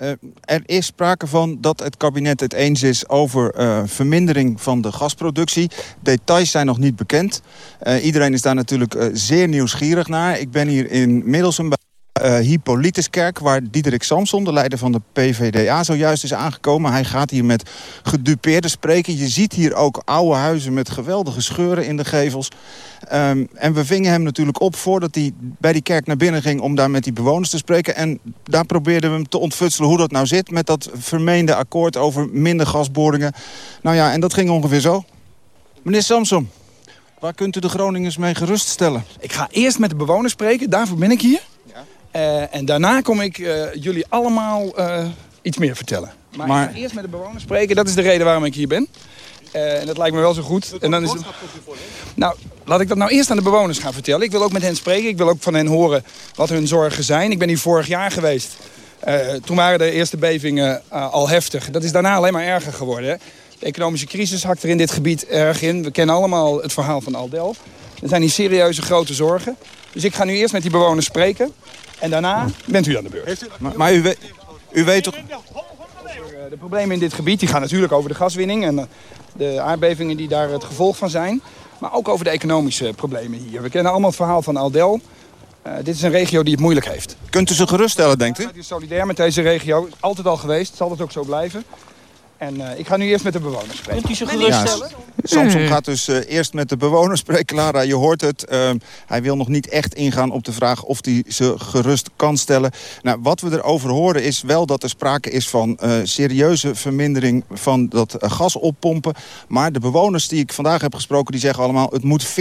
Uh, er is sprake van dat het kabinet het eens is over uh, vermindering van de gasproductie. Details zijn nog niet bekend. Uh, iedereen is daar natuurlijk zeer nieuwsgierig naar. Ik ben hier in Middelsum bij uh, Hippolytuskerk... waar Diederik Samson, de leider van de PVDA, zojuist is aangekomen. Hij gaat hier met gedupeerden spreken. Je ziet hier ook oude huizen met geweldige scheuren in de gevels. Um, en we vingen hem natuurlijk op voordat hij bij die kerk naar binnen ging... om daar met die bewoners te spreken. En daar probeerden we hem te ontfutselen hoe dat nou zit... met dat vermeende akkoord over minder gasboringen. Nou ja, en dat ging ongeveer zo. Meneer Samson, waar kunt u de Groningers mee geruststellen? Ik ga eerst met de bewoners spreken, daarvoor ben ik hier. Uh, en daarna kom ik uh, jullie allemaal uh, iets meer vertellen. Maar, maar, ik ga eerst met de bewoners spreken. Dat is de reden waarom ik hier ben. en dat lijkt me wel zo goed. En dan is het... Nou, laat ik dat nou eerst aan de bewoners gaan vertellen. Ik wil ook met hen spreken. Ik wil ook van hen horen wat hun zorgen zijn. Ik ben hier vorig jaar geweest. toen waren de eerste bevingen al heftig. Dat is daarna alleen maar erger geworden. Hè? De economische crisis hakt er in dit gebied erg in. We kennen allemaal het verhaal van Aldel. Er zijn hier serieuze grote zorgen. Dus ik ga nu eerst met die bewoners spreken. En daarna bent u aan de beurt. Maar, maar u, weet, u weet toch... De problemen in dit gebied die gaan natuurlijk over de gaswinning... en de aardbevingen die daar het gevolg van zijn. Maar ook over de economische problemen hier. We kennen allemaal het verhaal van Aldel. Uh, dit is een regio die het moeilijk heeft. Kunt u ze geruststellen, denkt u? Ik ben solidair met deze regio. Altijd al geweest. Zal het ook zo blijven. En uh, ik ga nu eerst met de bewoners spreken. Kunt u ze geruststellen? Ja, Samson gaat dus uh, eerst met de bewoners spreken. Lara, je hoort het. Uh, hij wil nog niet echt ingaan op de vraag of hij ze gerust kan stellen. Nou, wat we erover horen is wel dat er sprake is van serieuze vermindering van dat gas oppompen. Maar de bewoners die ik vandaag heb gesproken, die zeggen allemaal... het moet 40%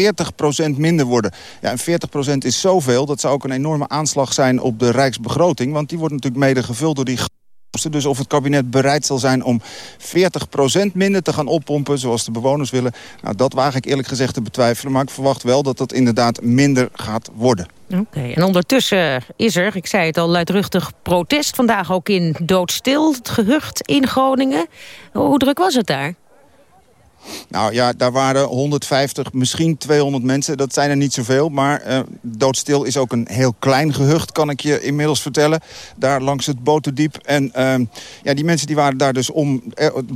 minder worden. Ja, en 40% is zoveel. Dat zou ook een enorme aanslag zijn op de rijksbegroting. Want die wordt natuurlijk mede gevuld door die dus of het kabinet bereid zal zijn om 40% minder te gaan oppompen... zoals de bewoners willen, nou, dat waag ik eerlijk gezegd te betwijfelen. Maar ik verwacht wel dat dat inderdaad minder gaat worden. Oké, en ondertussen is er, ik zei het al, luidruchtig protest. Vandaag ook in Doodstil, het gehucht in Groningen. Hoe druk was het daar? Nou ja, daar waren 150, misschien 200 mensen. Dat zijn er niet zoveel. Maar uh, Doodstil is ook een heel klein gehucht, kan ik je inmiddels vertellen. Daar langs het Boterdiep. En uh, ja, die mensen die waren daar dus om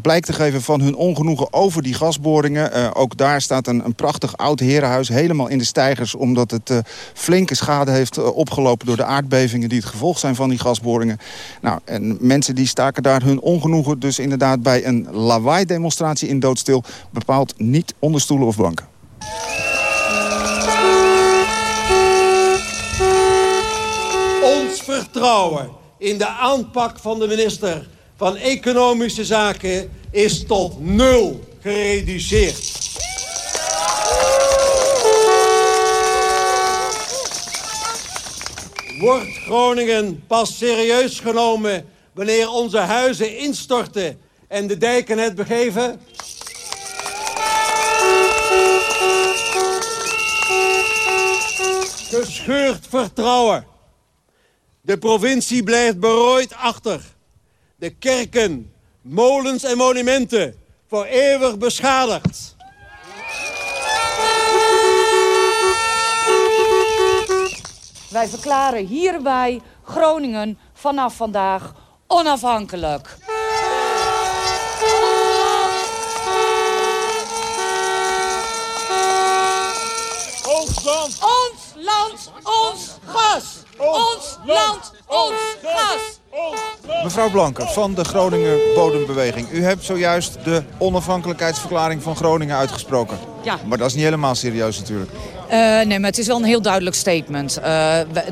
blijk te geven van hun ongenoegen over die gasboringen. Uh, ook daar staat een, een, prachtig oud herenhuis helemaal in de stijgers. Omdat het flinke schade heeft opgelopen door de aardbevingen die het gevolg zijn van die gasboringen. Nou, en mensen die staken daar hun ongenoegen dus inderdaad bij een lawaai-demonstratie in Doodstil bepaald niet onder stoelen of banken. Ons vertrouwen in de aanpak van de minister van Economische Zaken is tot nul gereduceerd. Wordt Groningen pas serieus genomen wanneer onze huizen instorten en de dijken het begeven? Gescheurd vertrouwen. De provincie blijft berooid achter. De kerken, molens en monumenten voor eeuwig beschadigd. Wij verklaren hierbij Groningen vanaf vandaag onafhankelijk. Ons land! Ons land! land, ons gas! Ons land, ons gas! Mevrouw Blanke van de Groninger Bodembeweging. U hebt zojuist de onafhankelijkheidsverklaring van Groningen uitgesproken. Ja. Maar dat is niet helemaal serieus natuurlijk. Uh, nee, maar het is wel een heel duidelijk statement. Uh,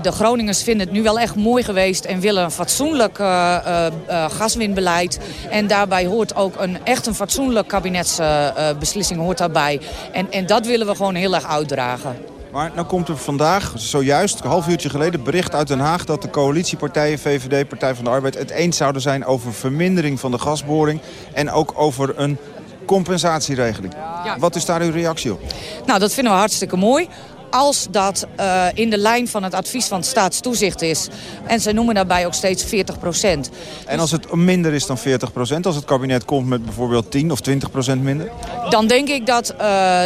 de Groningers vinden het nu wel echt mooi geweest... en willen een fatsoenlijk uh, gaswinbeleid. En daarbij hoort ook een, echt een fatsoenlijk kabinetsbeslissing hoort daarbij. En, en dat willen we gewoon heel erg uitdragen. Maar nou komt er vandaag, zojuist, een half uurtje geleden... bericht uit Den Haag dat de coalitiepartijen, VVD, Partij van de Arbeid... het eens zouden zijn over vermindering van de gasboring... en ook over een compensatieregeling. Wat is daar uw reactie op? Nou, dat vinden we hartstikke mooi als dat uh, in de lijn van het advies van het staatstoezicht is. En ze noemen daarbij ook steeds 40 procent. En als het minder is dan 40 procent, als het kabinet komt met bijvoorbeeld 10 of 20 procent minder? Dan denk ik dat uh,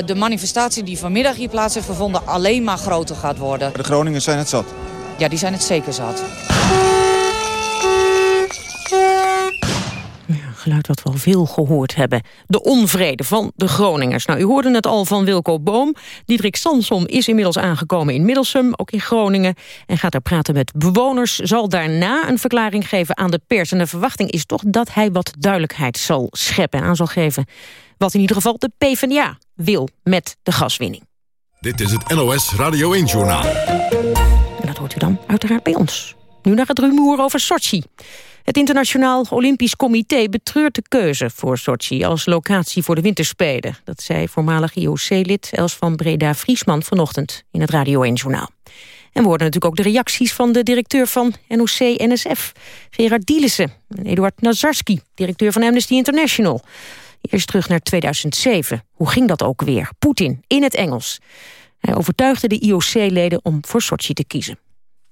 de manifestatie die vanmiddag hier plaats heeft gevonden alleen maar groter gaat worden. De Groningers zijn het zat? Ja, die zijn het zeker zat. Geluid wat we al veel gehoord hebben. De onvrede van de Groningers. Nou, u hoorde het al van Wilco Boom. Diederik Samsom is inmiddels aangekomen in Middelsum, ook in Groningen. En gaat er praten met bewoners. Zal daarna een verklaring geven aan de pers. En de verwachting is toch dat hij wat duidelijkheid zal scheppen. En aan zal geven wat in ieder geval de PvdA wil met de gaswinning. Dit is het NOS Radio 1-journaal. En dat hoort u dan uiteraard bij ons. Nu naar het rumoer over Sochi. Het Internationaal Olympisch Comité betreurt de keuze voor Sochi als locatie voor de winterspelen. Dat zei voormalig IOC-lid Els van Breda-Vriesman vanochtend in het Radio 1-journaal. En we hoorden natuurlijk ook de reacties van de directeur van NOC-NSF, Gerard Dielissen. En Eduard Nazarski, directeur van Amnesty International. Eerst terug naar 2007. Hoe ging dat ook weer? Poetin, in het Engels. Hij overtuigde de IOC-leden om voor Sochi te kiezen.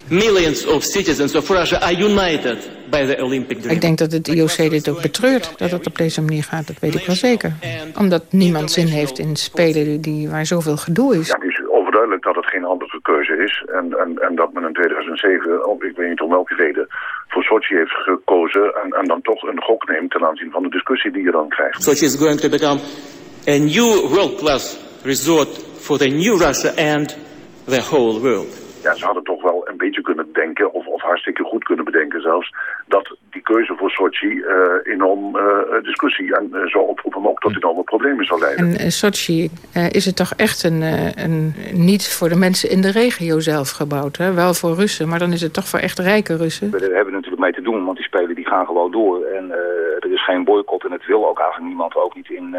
Millions of citizens of Russia are united by the Olympic dream. Ik denk dat het IOC dit ook betreurt, dat het op deze manier gaat. Dat weet ik wel zeker. Omdat niemand zin heeft in spelen die, waar zoveel gedoe is. Ja, het is overduidelijk dat het geen handige keuze is. En, en, en dat men in 2007, op, ik weet niet om welke reden, voor Sochi heeft gekozen. En, en dan toch een gok neemt ten aanzien van de discussie die je dan krijgt. Sochi is going to become a new world-class resort for the new Russia and the whole world ja, ze hadden toch wel een beetje kunnen denken, of, hartstikke goed kunnen bedenken zelfs, dat die keuze voor Sochi uh, enorm uh, discussie en uh, zo oproepen ook tot enorme problemen zou leiden. En Sochi is het toch echt een, een, niet voor de mensen in de regio zelf gebouwd. Hè? Wel voor Russen, maar dan is het toch voor echt rijke Russen. We hebben natuurlijk mee te doen, want die spelen die gaan gewoon door. En er is geen boycott en het wil ook eigenlijk niemand, ook niet in,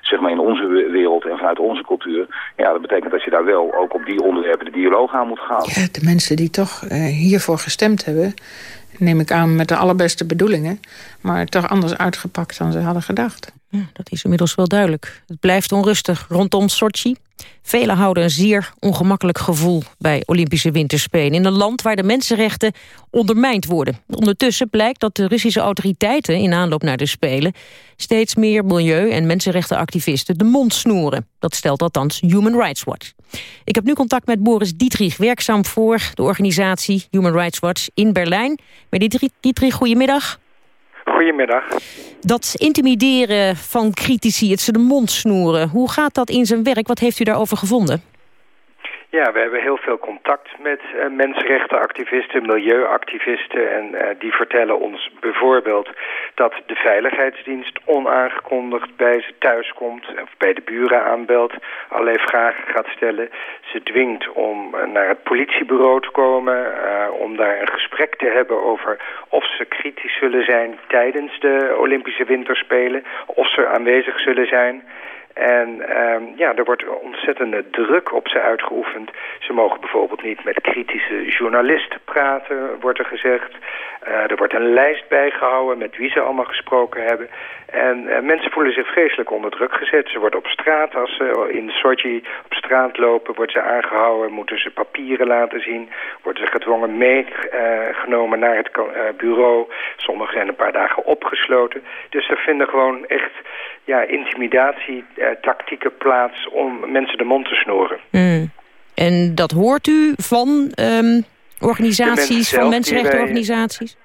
zeg maar in onze wereld en vanuit onze cultuur. Ja, dat betekent dat je daar wel ook op die onderwerpen de dialoog aan moet gaan. Ja, de mensen die toch hiervoor gestemd hebben neem ik aan met de allerbeste bedoelingen... maar toch anders uitgepakt dan ze hadden gedacht. Ja, dat is inmiddels wel duidelijk. Het blijft onrustig rondom Sochi. Velen houden een zeer ongemakkelijk gevoel bij Olympische Winterspelen... in een land waar de mensenrechten ondermijnd worden. Ondertussen blijkt dat de Russische autoriteiten in aanloop naar de Spelen... steeds meer milieu- en mensenrechtenactivisten de mond snoeren. Dat stelt althans Human Rights Watch. Ik heb nu contact met Boris Dietrich, werkzaam voor de organisatie Human Rights Watch in Berlijn. Meneer Dietrich, goedemiddag. Goedemiddag. Dat intimideren van critici, het ze de mond snoeren. Hoe gaat dat in zijn werk? Wat heeft u daarover gevonden? Ja, we hebben heel veel contact met uh, mensenrechtenactivisten, milieuactivisten. En uh, die vertellen ons bijvoorbeeld dat de veiligheidsdienst onaangekondigd bij ze thuis komt. Of bij de buren aanbelt, allerlei vragen gaat stellen. Ze dwingt om uh, naar het politiebureau te komen. om daar een gesprek te hebben over of ze kritisch zullen zijn tijdens de Olympische Winterspelen. Of ze aanwezig zullen zijn. En um, ja, er wordt ontzettende druk op ze uitgeoefend. Ze mogen bijvoorbeeld niet met kritische journalisten praten, wordt er gezegd. Uh, er wordt een lijst bijgehouden met wie ze allemaal gesproken hebben. En uh, mensen voelen zich vreselijk onder druk gezet. Ze worden op straat, als ze in Sochi op straat lopen, worden ze aangehouden, moeten ze papieren laten zien, worden ze gedwongen meegenomen naar het bureau. Sommigen zijn een paar dagen opgesloten. Dus er vinden gewoon echt ja, intimidatietactieken plaats om mensen de mond te snoeren. Mm. En dat hoort u van um, organisaties, van mensenrechtenorganisaties?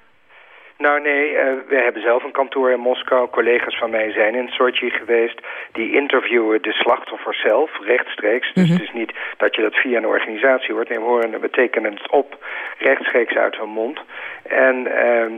Nou nee, uh, we hebben zelf een kantoor in Moskou. Collega's van mij zijn in Sochi geweest. Die interviewen de slachtoffer zelf, rechtstreeks. Dus het is niet dat je dat via een organisatie hoort. Nee, we, horen, we tekenen het op rechtstreeks uit hun mond. En uh,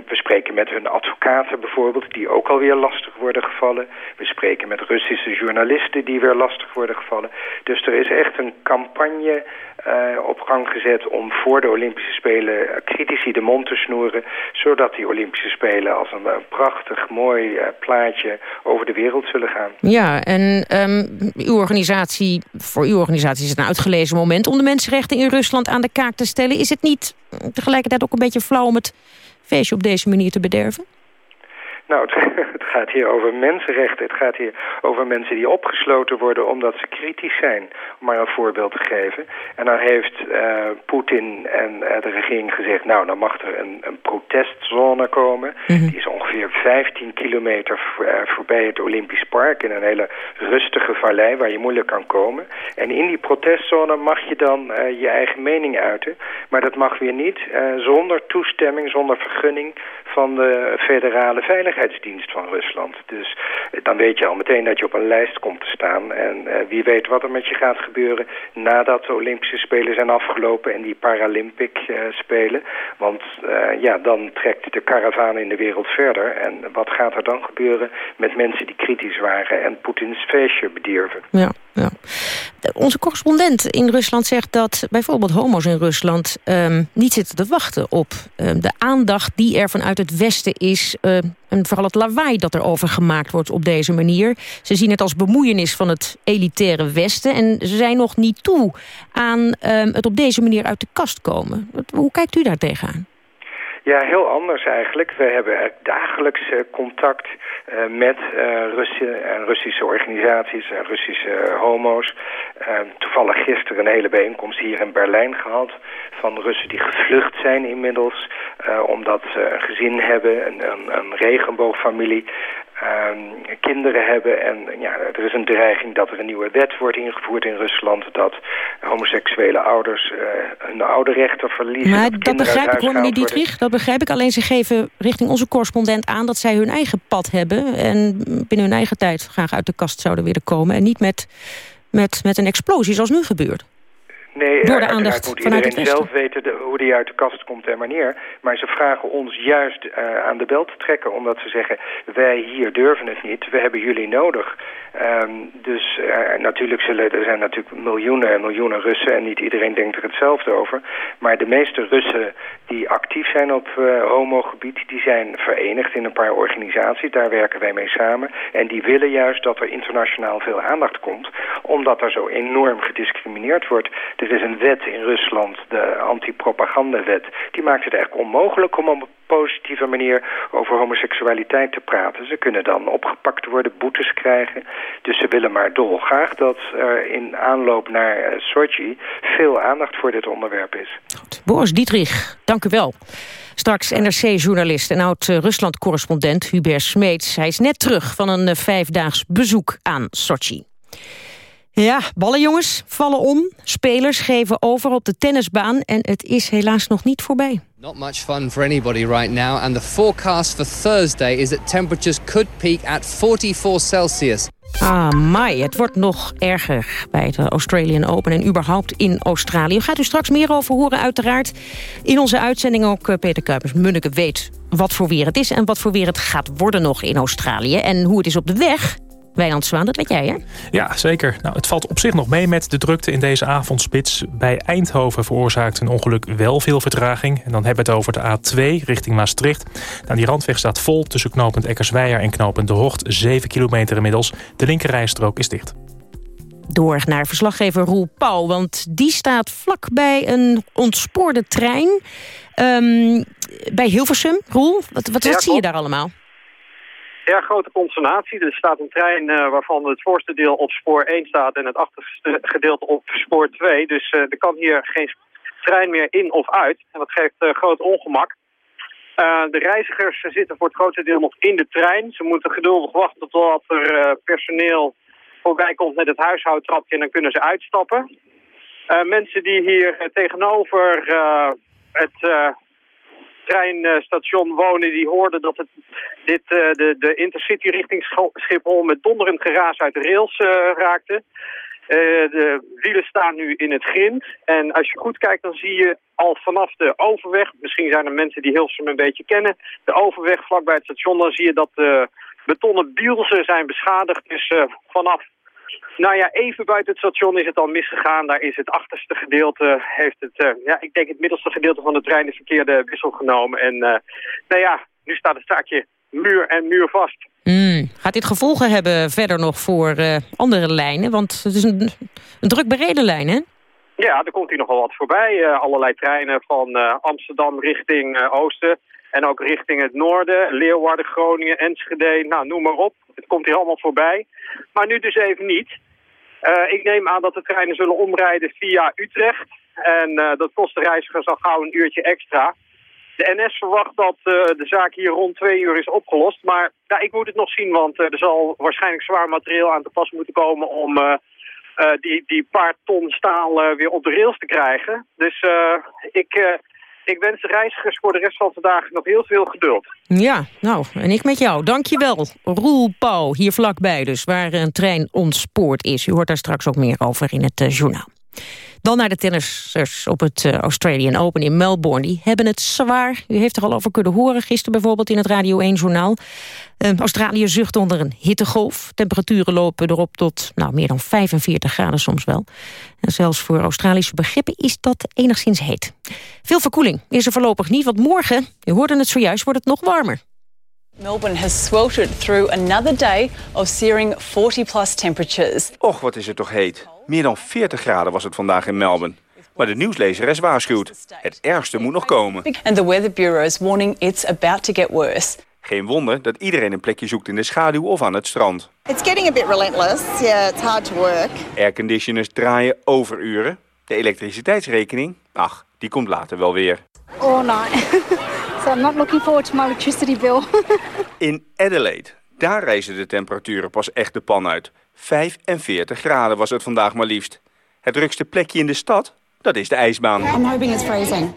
we spreken met hun advocaten bijvoorbeeld, die ook alweer lastig worden gevallen. We spreken met Russische journalisten die weer lastig worden gevallen. Dus er is echt een campagne uh, op gang gezet om voor de Olympische Spelen critici de mond te snoeren, zodat die Olympische Spelen als een, prachtig mooi uh, plaatje over de wereld zullen gaan. Ja, en um, uw organisatie, voor uw organisatie is het een uitgelezen moment om de mensenrechten in Rusland aan de kaak te stellen. Is het niet tegelijkertijd ook een beetje flauw om het feestje op deze manier te bederven? Nou, het, gaat hier over mensenrechten. Het gaat hier over mensen die opgesloten worden omdat ze kritisch zijn. Om maar een voorbeeld te geven. En dan heeft uh, Poetin en uh, de regering gezegd... nou, dan mag er een, een protestzone komen. Mm -hmm. Die is ongeveer 15 kilometer voor, uh, voorbij het Olympisch Park... in een hele rustige vallei waar je moeilijk kan komen. En in die protestzone mag je dan je eigen mening uiten. Maar dat mag weer niet zonder toestemming, zonder vergunning... van de federale veiligheid veiligheidsdienst van Rusland. Dus dan weet je al meteen dat je op een lijst komt te staan. En uh, wie weet wat er met je gaat gebeuren nadat de Olympische Spelen zijn afgelopen en die Paralympic uh, Spelen. Want ja, dan trekt de karavaan in de wereld verder. En wat gaat er dan gebeuren met mensen die kritisch waren en Poetins feestje bedierven? Ja, ja. Onze correspondent in Rusland zegt dat bijvoorbeeld homo's in Rusland um, niet zitten te wachten op um, de aandacht die er vanuit het Westen is uh, en vooral het lawaai dat er over gemaakt wordt op deze manier. Ze zien het als bemoeienis van het elitaire Westen... en ze zijn nog niet toe aan um, het op deze manier uit de kast komen. Hoe kijkt u daar tegenaan? Ja, heel anders eigenlijk. We hebben dagelijks uh, contact uh, met uh, Russen en Russische organisaties en Russische homo's. toevallig gisteren een hele bijeenkomst hier in Berlijn gehad van Russen die gevlucht zijn inmiddels. Omdat ze een gezin hebben, een, een, een regenboogfamilie. Uh, kinderen hebben. En ja, er is een dreiging dat er een nieuwe wet wordt ingevoerd in Rusland... dat homoseksuele ouders uh, hun oude rechten verliezen. Maar dat, dat begrijp ik hoor, meneer Dietrich. Dat begrijp ik. Alleen ze geven richting onze correspondent aan... dat zij hun eigen pad hebben... en binnen hun eigen tijd graag uit de kast zouden willen komen... en niet met, met, met een explosie zoals nu gebeurt. Nee, Door de aandacht moet vanuit iedereen zelf weten de, hoe die uit de kast komt en wanneer. Maar ze vragen ons juist uh, aan de bel te trekken. Omdat ze zeggen, wij hier durven het niet. We hebben jullie nodig. Um, dus uh, natuurlijk zullen er zijn natuurlijk miljoenen en miljoenen Russen. En niet iedereen denkt er hetzelfde over. Maar de meeste Russen die actief zijn op uh, homogebied... die zijn verenigd in een paar organisaties. Daar werken wij mee samen. En die willen juist dat er internationaal veel aandacht komt. Omdat er zo enorm gediscrimineerd wordt... Er is een wet in Rusland, de antipropagandawet. Die maakt het eigenlijk onmogelijk om op een positieve manier over homoseksualiteit te praten. Ze kunnen dan opgepakt worden, boetes krijgen. Dus ze willen maar dolgraag dat er in aanloop naar Sochi veel aandacht voor dit onderwerp is. Boris Dietrich, dank u wel. Straks NRC-journalist en oud-Rusland-correspondent Hubert Smeets. Hij is net terug van een vijfdaags bezoek aan Sochi. Ja, ballenjongens vallen om. Spelers geven over op de tennisbaan. En het is helaas nog niet voorbij. Not much fun for anybody right now. And the forecast for Thursday is that temperatures could peak at 44 Celsius. Ah, mai. Het wordt nog erger bij het Australian Open en überhaupt in Australië. Gaat u straks meer over horen uiteraard. In onze uitzending ook eh, Peter Kuipers. Munneke weet wat voor weer het is en wat voor weer het gaat worden nog in Australië. En hoe het is op de weg Wijnand Zwaan, dat weet jij, hè? Ja, zeker. Nou, het valt op zich nog mee met de drukte in deze avondspits. Bij Eindhoven veroorzaakt een ongeluk wel veel vertraging. En dan hebben we het over de A2 richting Maastricht. Nou, die randweg staat vol tussen knooppunt Eckersweijer en knooppunt De Hocht. 7 kilometer inmiddels. De linkerrijstrook is dicht. Door naar verslaggever Roel Pauw, want die staat vlakbij een ontspoorde trein. Um, bij Hilversum. Roel, wat, wat, wat zie je daar allemaal? Erg grote consternatie. Er staat een trein uh, waarvan het voorste deel op spoor 1 staat en het achterste gedeelte op spoor 2. Dus uh, er kan hier geen trein meer in of uit. En dat geeft uh, groot ongemak. de reizigers zitten voor het grootste deel nog in de trein. Ze moeten geduldig wachten totdat er personeel voorbij komt met het huishoudtrapje en dan kunnen ze uitstappen. mensen die hier tegenover het treinstation wonen... die hoorden dat het, dit, uh, de, de intercity richting Schiphol met donderend geraas uit de rails uh, raakte. De wielen staan nu in het grind. En als je goed kijkt, dan zie je al vanaf de overweg... misschien zijn er mensen die Hilversum een beetje kennen... de overweg vlakbij het station, dan zie je dat de betonnen bielsen zijn beschadigd. Dus vanaf nou ja, even buiten het station is het al misgegaan. Daar is het achterste gedeelte, heeft het, uh, ja, ik denk het middelste gedeelte van de trein de verkeerde wissel genomen. En uh, nou ja, nu staat het zaakje muur en muur vast. Mm. Gaat dit gevolgen hebben verder nog voor uh, andere lijnen? Want het is een, een druk bereden lijn, hè? Ja, er komt hier nogal wat voorbij. Uh, allerlei treinen van uh, Amsterdam richting Oosten. En ook richting het noorden. Leeuwarden, Groningen, Enschede, nou noem maar op. Het komt hier allemaal voorbij. Maar nu dus even niet. ik neem aan dat de treinen zullen omrijden via Utrecht. En dat kost de reizigers al gauw een uurtje extra. De NS verwacht dat uh, de zaak hier rond twee uur is opgelost. Maar ja, ik moet het nog zien, want er zal waarschijnlijk zwaar materiaal aan te pas moeten komen om die, die paar ton staal weer op de rails te krijgen. Dus ik, ik wens de reizigers voor de rest van vandaag nog heel veel geduld. Ja, nou, en ik met jou. Dankjewel. Roel Pauw, hier vlakbij dus, waar een trein ontspoord is. U hoort daar straks ook meer over in het journaal. Dan naar de tennissers op het uh, Australian Open in Melbourne. Die hebben het zwaar. U heeft er al over kunnen horen gisteren bijvoorbeeld in het Radio 1-journaal. Uh, Australië zucht onder een hittegolf. Temperaturen lopen erop tot nou, meer dan 45 graden soms wel. En zelfs voor Australische begrippen is dat enigszins heet. Veel verkoeling is er voorlopig niet, want morgen, u hoorde het zojuist, wordt het nog warmer. Melbourne has sweltered through another day of searing 40-plus temperatures. Och, wat is het toch heet. Meer dan 40 graden was het vandaag in Melbourne. Maar de nieuwslezeres waarschuwt. Het ergste moet nog komen. And the Weather Bureau is warning it's about to get worse. Geen wonder dat iedereen een plekje zoekt in de schaduw of aan het strand. It's getting a bit relentless. Yeah, it's hard to work. Airconditioners draaien overuren. De elektriciteitsrekening, ach, die komt later wel weer. Oh nee. so I'm not looking forward to my electricity bill. in Adelaide, daar reizen de temperaturen pas echt de pan uit. 45 graden was het vandaag maar liefst. Het drukste plekje in de stad, dat is de ijsbaan. I'm hoping it's freezing.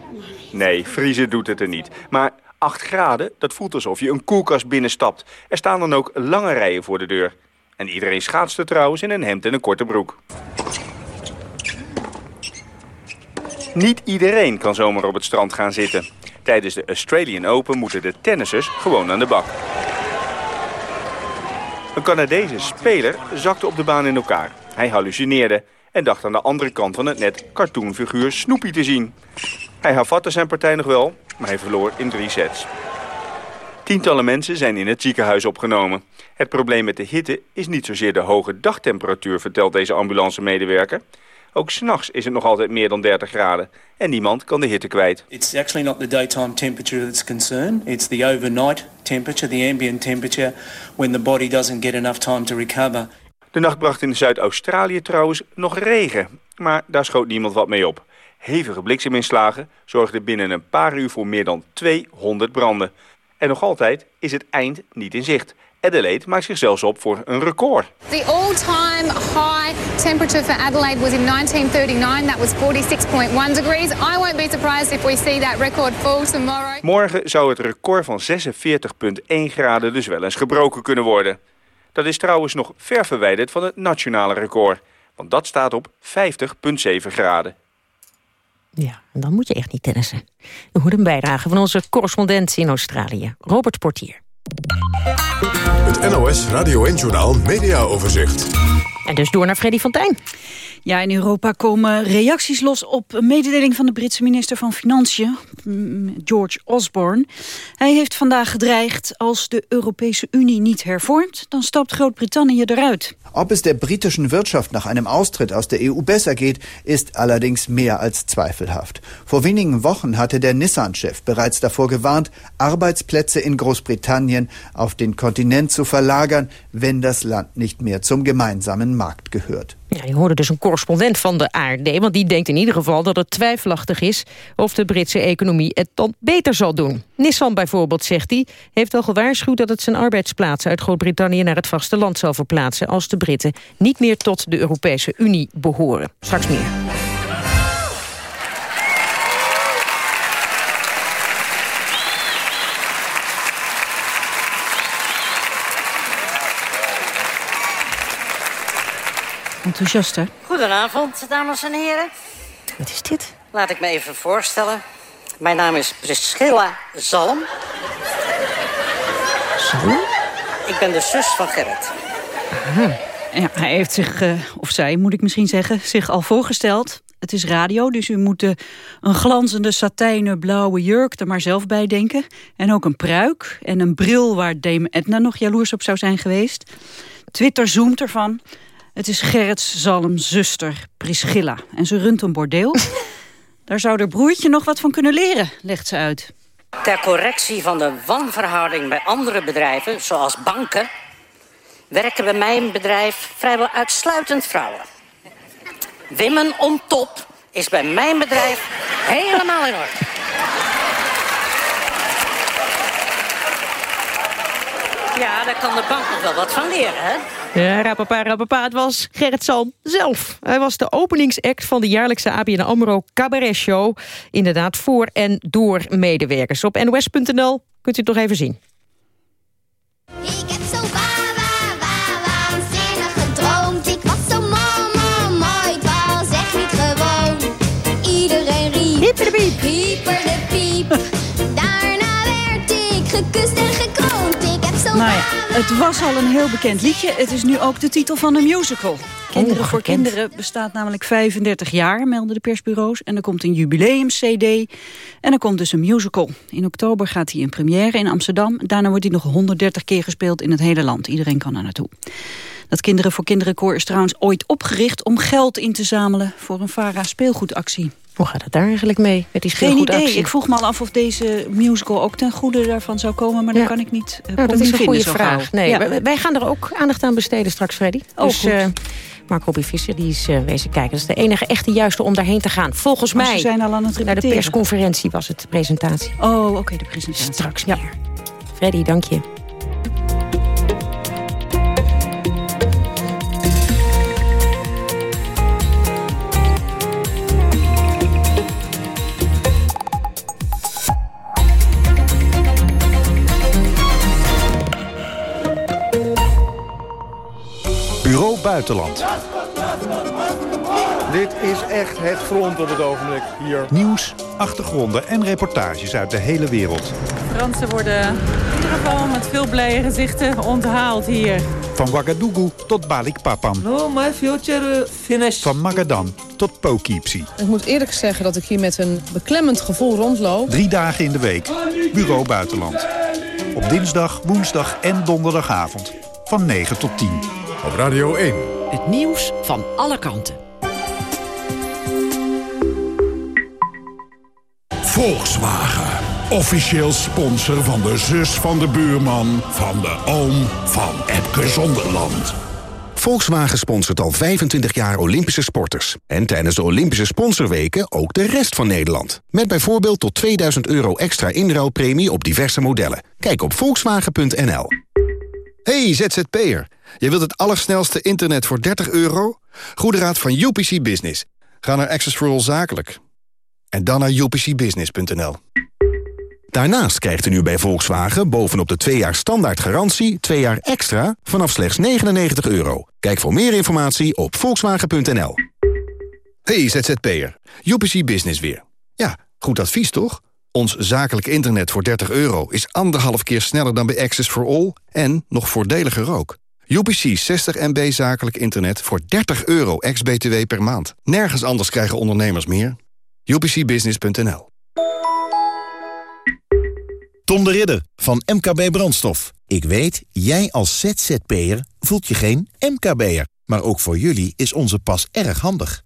Nee, vriezen doet het er niet. Maar 8 graden, dat voelt alsof je een koelkast binnenstapt. Er staan dan ook lange rijen voor de deur. En iedereen schaatste trouwens in een hemd en een korte broek. Niet iedereen kan zomaar op het strand gaan zitten. Tijdens de Australian Open moeten de tennissers gewoon aan de bak. Een Canadese speler zakte op de baan in elkaar. Hij hallucineerde en dacht aan de andere kant van het net cartoonfiguur Snoopy te zien. Hij hervatte zijn partij nog wel, maar hij verloor in drie sets. Tientallen mensen zijn in het ziekenhuis opgenomen. Het probleem met de hitte is niet zozeer de hoge dagtemperatuur, vertelt deze ambulancemedewerker. Ook s'nachts is het nog altijd meer dan 30 graden. En niemand kan de hitte kwijt. It's actually not the daytime temperature that's concerned. It's the overnight temperature, the ambient temperature, when the body doesn't get enough time to recover. De nacht bracht in Zuid-Australië trouwens nog regen. Maar daar schoot niemand wat mee op. Hevige blikseminslagen zorgden binnen een paar uur voor meer dan 200 branden. En nog altijd is het eind niet in zicht. Adelaide maakt zich zelfs op voor een record. The all-time high temperature for Adelaide was in 1939. That was 46.1 degrees. I won't be surprised if we see that record fall tomorrow. Morgen zou het record van 46.1 graden dus wel eens gebroken kunnen worden. Dat is trouwens nog ver verwijderd van het nationale record. Want dat staat op 50.7 graden. Ja, en dan moet je echt niet tennissen. We hoort een bijdrage van onze correspondent in Australië, Robert Portier. Het NOS Radio 1-journaal Media Overzicht. En dus door naar Freddy Fontijn. Ja, in Europa komen reacties los op een mededeling van de Britse minister van Financiën, mm, George Osborne. Hij heeft vandaag gedreigd, als de Europese Unie niet hervormt, dan stapt Groot-Brittannië eruit. Ob es der britischen Wirtschaft nach einem Austritt aus der EU besser geht, ist allerdings mehr als zweifelhaft. Vor wenigen Wochen hatte der Nissan-Chef bereits davor gewarnt, Arbeitsplätze in Großbritannien auf den Kontinent zu verlagern, wenn das Land nicht mehr zum gemeinsamen Markt. Ja, je hoorde dus een correspondent van de ARD, want die denkt in ieder geval dat het twijfelachtig is of de Britse economie het dan beter zal doen. Nissan bijvoorbeeld, zegt hij, heeft al gewaarschuwd dat het zijn arbeidsplaatsen uit Groot-Brittannië naar het vasteland zal verplaatsen als de Britten niet meer tot de Europese Unie behoren. Straks meer. Goedenavond, dames en heren. Wat is dit? Laat ik me even voorstellen. Mijn naam is Priscilla Zalm. Zalm? Ik ben de zus van Gerrit. Ja, hij heeft zich, uh, of zij moet ik misschien zeggen, zich al voorgesteld. Het is radio, dus u moet een glanzende satijnen blauwe jurk er maar zelf bij denken. En ook een pruik en een bril waar Dame Edna nog jaloers op zou zijn geweest. Twitter zoomt ervan. Het is Gerrits Zalm zuster, Priscilla. En ze runt een bordeel. Daar zou haar broertje nog wat van kunnen leren, legt ze uit. Ter correctie van de wanverhouding bij andere bedrijven, zoals banken... werken bij mijn bedrijf vrijwel uitsluitend vrouwen. Wimmen on top is bij mijn bedrijf helemaal in orde. Ja, daar kan de bank nog wel wat van leren, hè? Ja, rapapa, rapapa, het was Gerrit Salm zelf. Hij was de openingsact van de jaarlijkse ABN AMRO Cabaret Show. Inderdaad, voor en door medewerkers. Op nos.nl kunt u het nog even zien. Ik heb zo wa, wa, wa, waanzinnig gedroomd. Ik was zo mooi, mooi, het was echt niet gewoon. Iedereen riep, Hyper de piep, hyper de piep. Daarna werd ik gekust en gekroond. Ik heb zo Nou ja, het was al een heel bekend liedje. Het is nu ook de titel van een musical. Kinderen voor Ongekend. Kinderen bestaat namelijk 35 jaar, melden de persbureaus. En er komt een jubileum-cd en er komt dus een musical. In oktober gaat hij in première in Amsterdam. Daarna wordt hij nog 130 keer gespeeld in het hele land. Iedereen kan er naartoe. Dat Kinderen voor Kinderen koor is trouwens ooit opgericht... om geld in te zamelen voor een VARA speelgoedactie. Hoe gaat het daar eigenlijk mee met die Geen idee. Ik vroeg me al af of deze musical ook ten goede daarvan zou komen... maar dat kan ik niet uh, Nou, dat is een goede vraag. Nee, Ja. wij, gaan er ook aandacht aan besteden straks, Freddy. Oh, dus, goed. eh, Mark Robbie Visser die is eh, wezen kijken. Dat is de enige echte juiste om daarheen te gaan. Volgens Maar mij. ze zijn al aan het Naar de persconferentie was het, de presentatie. Oh, oké, de presentatie. Straks meer. Freddy, dank je. Bureau Buitenland. Dit is echt het front op het ogenblik hier. Nieuws, achtergronden en reportages uit de hele wereld. Fransen worden in ieder geval met veel blije gezichten onthaald hier. Van Ouagadougou tot Balikpapan. No, my future finished. Van Magadan tot Poughkeepsie. Ik moet eerlijk zeggen dat ik hier met een beklemmend gevoel rondloop. Drie dagen in de week. Bureau Buitenland. Op dinsdag, woensdag en donderdagavond. Van 9 tot 10. Op Radio 1. Het nieuws van alle kanten. Volkswagen. Officieel sponsor van de zus van de buurman... van de oom van Epke Zonderland. Volkswagen sponsort al 25 jaar Olympische sporters. En tijdens de Olympische sponsorweken ook de rest van Nederland. Met bijvoorbeeld tot 2000 euro extra inruilpremie op diverse modellen. Kijk op volkswagen.nl. Hey ZZP'er, je wilt het allersnelste internet voor 30 euro? Goede raad van UPC Business. Ga naar Access for All Zakelijk. En dan naar upcbusiness.nl. Daarnaast krijgt u nu bij Volkswagen bovenop de 2 jaar standaard garantie... 2 jaar extra vanaf slechts 99 euro. Kijk voor meer informatie op volkswagen.nl. Hey ZZP'er, UPC Business weer. Ja, goed advies toch? Ons zakelijk internet voor 30 euro is anderhalf keer sneller dan bij Access for All... en nog voordeliger ook. UPC 60 MB zakelijk internet voor 30 euro ex-BTW per maand. Nergens anders krijgen ondernemers meer. UPCbusiness.nl Tom de Ridder van MKB Brandstof. Ik weet, jij als ZZP'er voelt je geen MKB'er. Maar ook voor jullie is onze pas erg handig.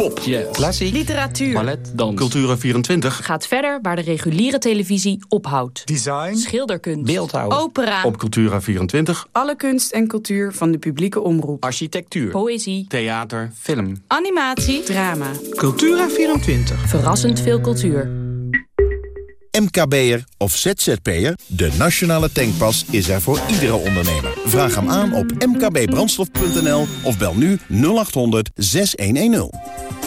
Pop, klassiek, Literatuur. ballet, dans. Cultura24. Gaat verder waar de reguliere televisie ophoudt. Design. Schilderkunst. Beeldhouw. Opera. Op Cultura24. Alle kunst en cultuur van de publieke omroep. Architectuur. Poëzie. Theater, film. Animatie. Drama. Cultura24. Verrassend veel cultuur. MKB'er of ZZP'er, de nationale tankpas is er voor iedere ondernemer. Vraag hem aan op mkbbrandstof.nl of bel nu 0800 6110.